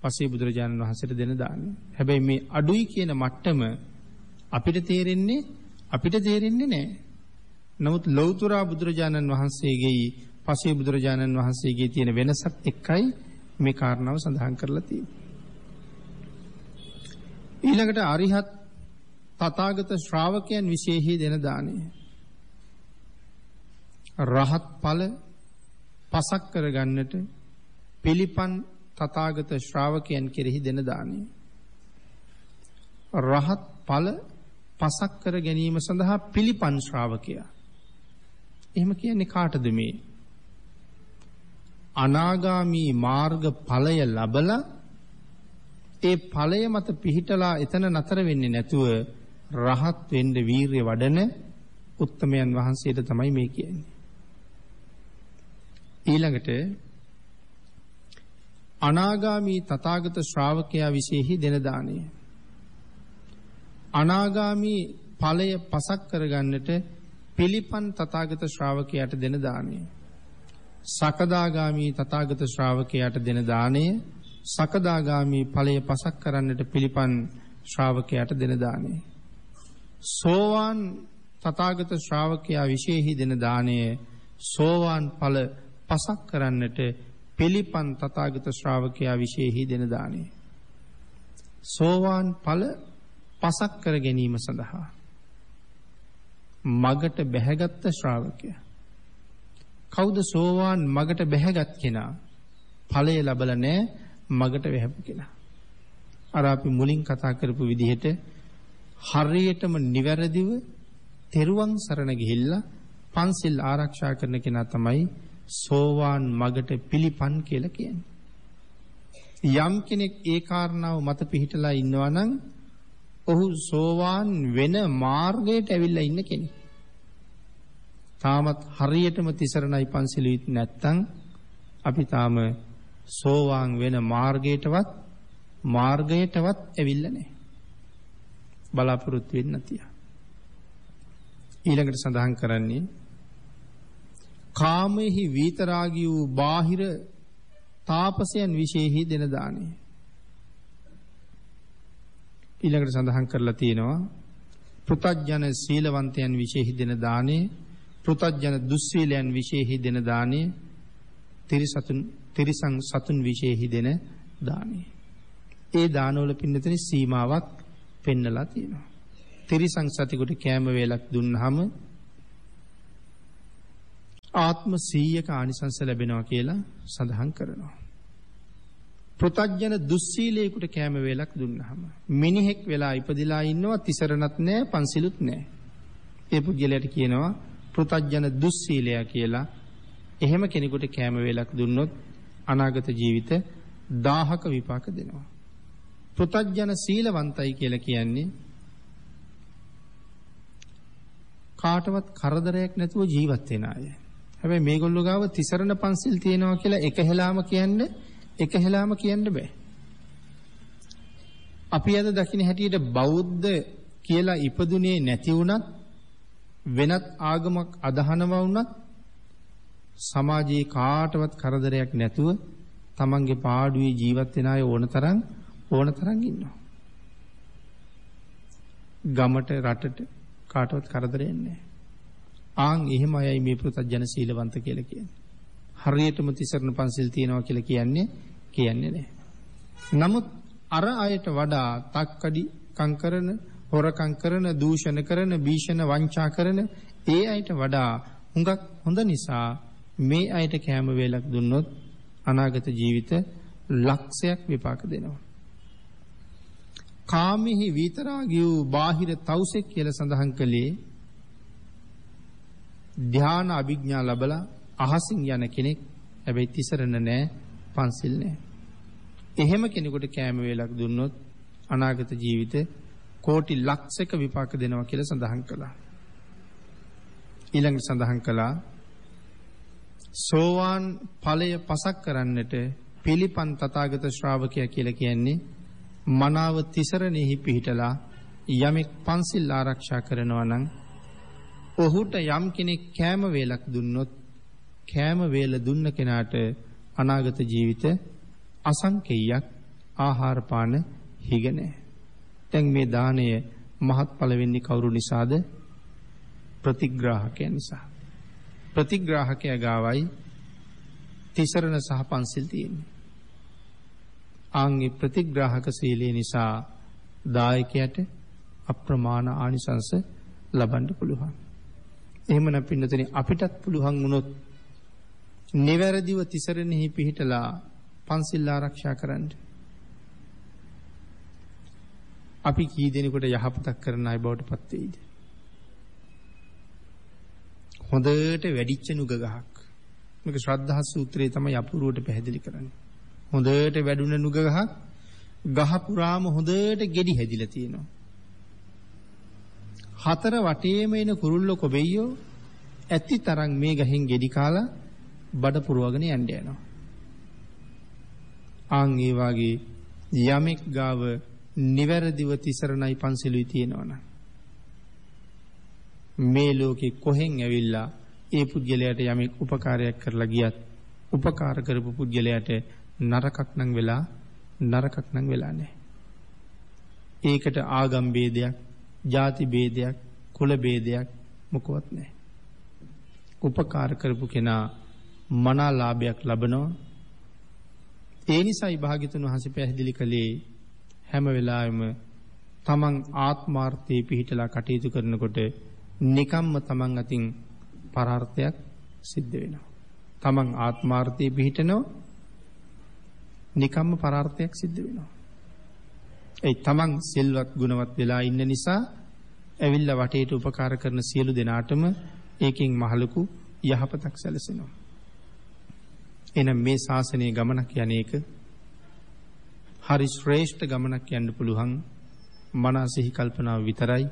පසේ බුදුරජාණන් වහන්සේට දෙන දාණය. හැබැයි මේ අඩුයි කියන මට්ටම අපිට තේරෙන්නේ අපිට තේරෙන්නේ නැහැ. නමුත් ලෞතුරා බුදුරජාණන් වහන්සේගේ පසේ බුදුරජාණන් වහන්සේගේ තියෙන වෙනසත් එක්කයි මේ කාරණාව සඳහන් කරලා තියෙන්නේ. ඊළඟට අරිහත් තථාගත ශ්‍රාවකයන් විශේෂී දෙන දාණය. රහත් ඵල පසක් කරගන්නට පිළිපන් තථාගත ශ්‍රාවකයන් කෙරෙහි දෙන දාණය. රහත් ඵල පසක් කර ගැනීම සඳහා පිළිපන් ශ්‍රාවකයා. එහෙම කියන්නේ කාටද මේ? අනාගාමී මාර්ග ඵලය ලබලා ඒ ඵලය මත පිහිටලා එතන නතර වෙන්නේ නැතුව රහත් වෙන්න වීරිය වඩන උත්තමයන් වහන්සේට තමයි මේ කියන්නේ. ඊළඟට අනාගාමී තථාගත ශ්‍රාවකයා විශේෂයි දෙන දාණය. අනාගාමී ඵලය පසක් කරගන්නට පිළිපන් තථාගත ශ්‍රාවකයාට දෙන දාණය. සකදාගාමී තථාගත ශ්‍රාවකයාට දෙන දාණය සකදාගාමී ඵලය පසක් කරන්නට පිළිපන් ශ්‍රාවකයාට දෙන දාණය. සෝවාන් තථාගත ශ්‍රාවකයා විශේෂයි දෙන දාණය සෝවාන් ඵල පසක් කරන්නට පිළිපන් තථාගත ශ්‍රාවකයා විශේෂයි දෙන දාණය. සෝවාන් ඵල පසක් කර ගැනීම සඳහා මගට බැහැගත්ත ශ්‍රාවකයා. කවුද සෝවාන් මගට බැහැගත් කෙනා? ඵලය ලබල නැහැ මගට වැහැපු කෙනා. අර අපි මුලින් කතා කරපු විදිහට හරියටම නිවැරදිව තෙරුවන් සරණ ගිහිල්ලා පන්සිල් ආරක්ෂා කරන කෙනා තමයි සෝවාන් මගට පිළිපන් කියලා කියන්නේ. යම් කෙනෙක් ඒ කාරණාව මත පිහිටලා ඉන්නවා නම් ඔහු සෝවාන් වෙන මාර්ගයට ඇවිල්ලා ඉන්න කෙනෙක්. තාමත් හරියටම තිසරණයි පන්සිලුත් නැත්තම් අපි තාම සෝවාන් වෙන මාර්ගයටවත් මාර්ගයටවත් ඇවිල්ලා නැහැ. බලාපොරොත්තු වෙන්න තියා. ඊළඟට සඳහන් කරන්නේ කාමෙහි වීතරාගී වූ බාහිර තාපසයන් විශේෂයි දෙන දාණය. ඊළඟට සඳහන් කරලා තියෙනවා පෘතජ්ජන සීලවන්තයන් විශේෂයි දෙන දාණය, පෘතජ්ජන දුස්සීලයන් විශේෂයි දෙන දාණය, තිරිසතුන් තිරිසං සතුන් විශේෂයි දෙන දාණය. ඒ දානවල පින්නතේ සීමාවක් පෙන්නලා තියෙනවා. තිරිසං සතෙකුට කෑම වේලක් දුන්නාම ආත්ම 100ක ආනිසංස ලැබෙනවා කියලා සඳහන් කරනවා. පෘතජ්ජන දුස්සීලයකට කෑම වේලක් දුන්නාම මිනිහෙක් වෙලා ඉපදිලා ඉන්නවා තිසරණත් නැහැ පන්සිලුත් නැහැ. ඒ පුද්ගලයාට කියනවා පෘතජ්ජන දුස්සීලයා කියලා. එහෙම කෙනෙකුට කෑම වේලක් දුන්නොත් අනාගත ජීවිත 1000ක විපාක දෙනවා. පෘතජ්ජන සීලවන්තයි කියලා කියන්නේ කාටවත් කරදරයක් නැතුව ජීවත් වෙන අය. හැබැයි මේගොල්ලෝ ගාව තිසරණ පන්සිල් තියෙනවා කියලා එක හෙලාම කියන්න එක හෙලාම කියන්න බෑ. අපි අද දකින්න හැටියට බෞද්ධ කියලා ඉපදුනේ නැති වුණත් වෙනත් ආගමක් අදහනවා වුණත් සමාජයේ කාටවත් කරදරයක් නැතුව තමන්ගේ පාඩුවේ ජීවත් වෙන අය ඕන තරම් ඕන තරම් ඉන්නවා. ගමට රටට කාටවත් කරදරයක් නැහැ. ආන් එහෙම අයයි මේ පෘථජන සීලවන්ත කියලා කියන්නේ. හරියටම තිසරණ පන්සිල් තියනවා කියලා කියන්නේ කියන්නේ නැහැ. නමුත් අර අයට වඩා තක්කඩි හොරකම් කරන, හොරකම් කරන, දූෂණ කරන, භීෂණ වංචා කරන ඒ අයට වඩා හුඟක් හොඳ නිසා මේ අයට කෑම වේලක් දුන්නොත් අනාගත ජීවිත ලක්ෂයක් විපාක දෙනවා. කාමෙහි විතරාගී වූ බාහිර තවුසෙක් කියලා සඳහන් කළේ ධ්‍යාන අභිඥා ලැබලා අහසින් යන කෙනෙක් හැබැයි තිසරණ නෑ පන්සිල් නෑ. එහෙම කෙනෙකුට කෑම වේලක් දුන්නොත් අනාගත ජීවිත කෝටි ලක්ෂක විපාක දෙනවා කියලා සඳහන් කළා. ඊළඟට සඳහන් කළා සෝවාන් ඵලය පසක් කරන්නට පිළිපන් තථාගත ශ්‍රාවකයා කියලා කියන්නේ මනාව තිසරණෙහි පිහිටලා යමෙක් පන්සිල් ආරක්ෂා කරනවා නම් ඔහුට යම් කෙනෙක් කෑම වේලක් දුන්නොත් කෑම වේල දුන්න කෙනාට අනාගත ජීවිත අසංකේයයක් ආහාර පාන හිග නැහැ. දැන් මේ දාණය මහත්ඵල වෙන්නේ කවුරු නිසාද? ප්‍රතිග්‍රාහකයන් නිසා. ප්‍රතිග්‍රාහකයා ගාවයි තිසරණ සහ පන්සිල් තියෙන්නේ. ආන්ගේ ප්‍රතිග්‍රාහක සීලය නිසා දායකයට අප්‍රමාණ ආනිසංස ලබන්න පුළුවන්. එහෙමනම් පින්නතනි අපිටත් පුළුවන් වුණොත් නිවැරදිව තිසරණෙහි පිහිටලා පන්සිල් ආරක්ෂා කරන්න. අපි කී දෙනෙකුට යහපතක් කරන අය බවට පත් වෙයිද? හොඳට වැඩිච්ච නුග ගහක්. මේක ශ්‍රද්ධා සූත්‍රයේ තමයි අපූර්වට පැහැදිලි කරන්නේ. හොඳට වැඩුණ නුග ගහක් ගහ පුරාම හොඳට ගෙඩි හැදිලා තියෙනවා. හතර වටේම එන කුරුල්ල කොබෙයියෝ ඇති තරම් මේ ගහෙන් ගෙඩි කාලා බඩ පුරවගෙන යන්න යනවා. ආන් ඒ වාගේ යමෙක් ගාව නිවැරදිව තිසරණයි පන්සලුයි තියෙනවනම් මේ ලෝකේ කොහෙන් ඇවිල්ලා ඒ පුද්ගලයාට යමෙක් උපකාරයක් කරලා ගියත් උපකාර කරපු පුද්ගලයාට නරකක් නම් වෙලා නරකක් නම් වෙලා නැහැ. ඒකට ආගම් ભેදයක්, ಜಾති ભેදයක්, කුල ભેදයක් මොකවත් නැහැ. උපකාර කරපු කෙනා මනා ලාභයක් ලබනවා. ඒ නිසායි භාග්‍යතුන් වහන්සේ පැහැදිලි කළේ හැම වෙලාවෙම තමන් ආත්මාර්ථයේ පිහිටලා කටයුතු කරනකොට නිකම්ම තමන් අතින් පරාර්ථයක් සිද්ධ වෙනවා. තමන් ආත්මාර්ථයේ පිහිටනෝ නිකම්ම පරාර්ථයක් සිද්ධ වෙනවා. ඒ තමන් සිල්වත් ගුණවත් වෙලා ඉන්න නිසා ඇවිල්ලා වටේට උපකාර කරන සියලු දෙනාටම ඒකෙන් මහලුකු යහපතක් සැලසෙනවා. එනම් මේ ශාසනයේ ගමනක් යන්නේක හරි ශ්‍රේෂ්ඨ ගමනක් යන්න පුළුවන් මනස සිහි කල්පනාව විතරයි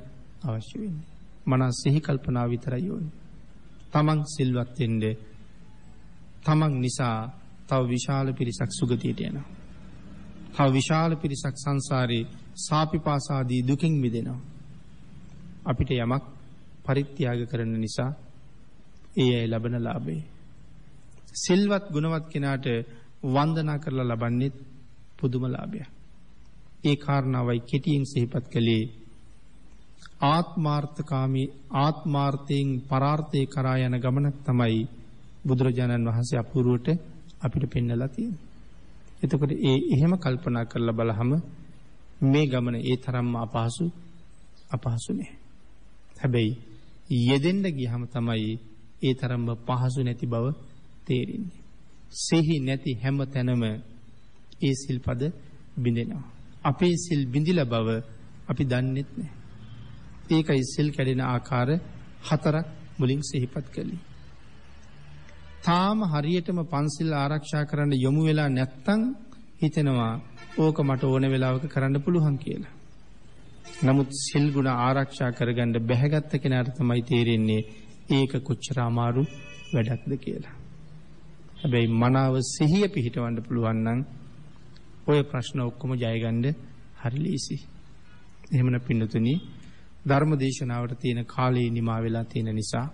අවශ්‍ය වෙන්නේ. මනස සිහි කල්පනාව විතරයි ඕනේ. තමන් සිල්වත් වෙන්න තමන් නිසා තව විශාල පිරිසක් සුගතියට යනවා. තව විශාල පිරිසක් සංසාරේ සාපිපාසාදී දුකින් මිදෙනවා. අපිට යමක් පරිත්‍යාග කරන නිසා ඒ අය ලබන ලාභේ සිල්වත් ගුණවත් කෙනාට වන්දනා කරලා ලබන්නේ පුදුම ලාභයක්. ඒ කාරණාවයි කෙටියෙන් සිහිපත් කළේ ආත්මාර්ථකාමී ආත්මාර්ථයෙන් පරාර්ථය කරා යන ගමනක් තමයි බුදුරජාණන් වහන්සේ අපූර්වට අපිට පෙන්වලා තියෙන්නේ. එතකොට ඒ එහෙම කල්පනා කරලා බලහම මේ ගමන ඒ තරම්ම අපහසු අපහසු නෑ. හැබැයි යෙදෙන්න ගියහම තමයි ඒ තරම්ම පහසු නැති බව තේරෙන්නේ. සිහි නැති හැම තැනම ඒ සිල්පද බිඳෙනවා. අපේ සිල් බිඳිලා බව අපි දන්නෙත් නෑ. ඒකයි සිල් කැඩෙන ආකාර හතරක් මුලින් සිහිපත් කළේ. තාම හරියටම පන්සිල් ආරක්ෂා කරන්න යොමු වෙලා නැත්තම් හිතෙනවා ඕක මට ඕන වෙලාවක කරන්න පුළුවන් කියලා. නමුත් සිල් ගුණ ආරක්ෂා කරගන්න බැහැගත්ත කෙනාට තමයි තේරෙන්නේ ඒක කොච්චර අමාරු වැඩක්ද කියලා. හැබැයි මනාව සිහිය පිහිටවන්න පුළුවන් නම් ඔය ප්‍රශ්න ඔක්කොම ජයගන්න හරි ලීසි. එහෙමන පින්නතුනි ධර්ම දේශනාවට තියෙන කාලේ නිමා වෙලා තියෙන නිසා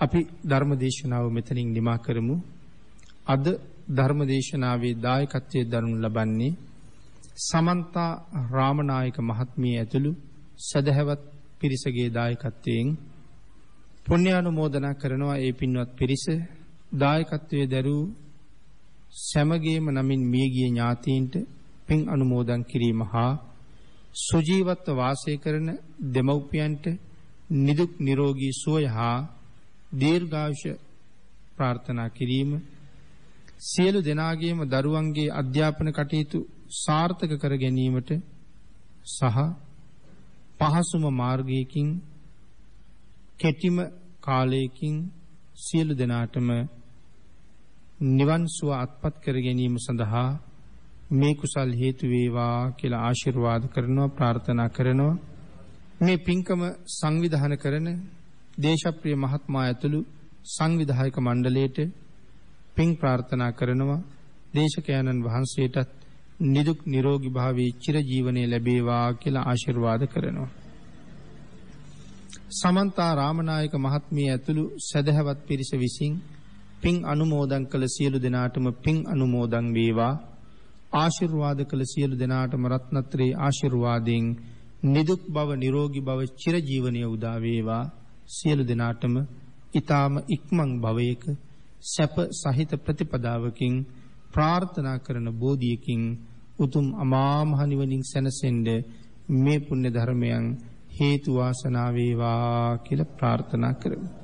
අපි ධර්ම දේශනාව මෙතනින් නිමා කරමු. අද ධර්ම දේශනාවේ දායකත්වයේ දරනු ලබන්නේ සමන්ත රාමනායක මහත්මිය ඇතුළු සදහැවත් පිරිසගේ දායකත්වයෙන් පුණ්‍යානුමෝදනා කරනවා ඒ පින්වත් පිරිස දායකත්වයේ දරූ සැමගේම නමින් මියගිය ඥාතීන්ට පින් අනුමෝදන් කිරීම හා සුජීවත්ව වාසය කරන දෙමව්පියන්ට නිදුක් නිරෝගී සුවය හා දීර්ඝායුෂ ප්‍රාර්ථනා කිරීම සියලු දෙනාගේම දරුවන්ගේ අධ්‍යාපන කටයුතු සාර්ථක කර ගැනීමට සහ පහසුම මාර්ගයකින් කෙටිම කාලයකින් සියලු දෙනාටම නිවන් සුව අත්පත් කර ගැනීම සඳහා මේ කුසල් හේතු වේවා කියලා ආශිර්වාද කරනවා ප්‍රාර්ථනා කරනවා. මේ පින්කම සංවිධානය කරන දේශප්‍රිය මහත්මයා ඇතුළු සංවිධායක මණ්ඩලයට පින් ප්‍රාර්ථනා කරනවා. දේශකයන්න් වහන්සේටත් නිදුක් නිරෝගී භාවී චිරජීවනයේ ලැබේවා කියලා ආශිර්වාද කරනවා. සමන්ත රාමනායක මහත්මිය ඇතුළු සදහවත් පිරිස විසින් පින් අනුමෝදන් කළ සියලු දෙනාටම පින් අනුමෝදන් වේවා ආශිර්වාද කළ සියලු දෙනාටම රත්නත්‍රේ ආශිර්වාදයෙන් නිදුක් බව නිරෝගී බව චිරජීවනයේ උදා වේවා සියලු දෙනාටම ඊ타ම ඉක්මන් භවයක සැප සහිත ප්‍රතිපදාවකින් ප්‍රාර්ථනා කරන බෝධියකින් උතුම් අමා මහ නිවනින් සැනසෙන්න මේ පුණ්‍ය ධර්මයන් හේතු වාසනා වේවා කියලා ප්‍රාර්ථනා කරමු.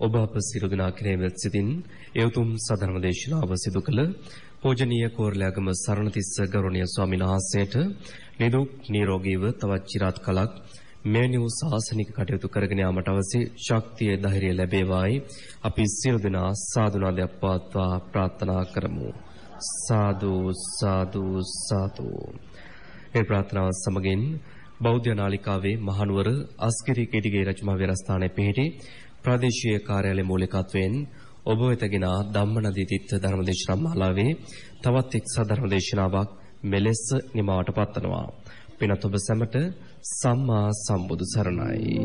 ඔබ අප සියලු දෙනා කෙරෙහිම සිටින් ඒ උතුම් සදර්ම දේශනාව සිදු කළ පූජනීය කෝරළයාගම සරණතිස්ස ගෞරවනීය ස්වාමීන් වහන්සේට නිදුක් නිරෝගීව තවත් চিරාත් කලක් මෙවැනි වූ සාසනික කටයුතු කරගෙන යාමට අවශ්‍ය ශක්තිය ධෛර්යය ලැබේවායි. අපි සියලු දෙනා සාදුනාදයක් පවත්වා ප්‍රාර්ථනා කරමු. සාදු සාදු සාදු. ඒ ප්‍රාර්ථනාව සමගින් බෞද්ධ නාලිකාවේ මහනුවර අස්ගිරි කෙටිගේ රජමහ විරස්ථානයේ පිහිටි ප්‍රාදේශීය කාර්යාලය මූලිකත්වයෙන් ඔබ වෙතගෙන ධම්මනදී තිත්ත ධර්මදේශනා මාලාවේ තවත් එක් සධර්ම දේශනාවක් මෙලෙස නිමවට පත්වනවා. පිනත් ඔබ සැමට සම්මා සම්බුදු සරණයි.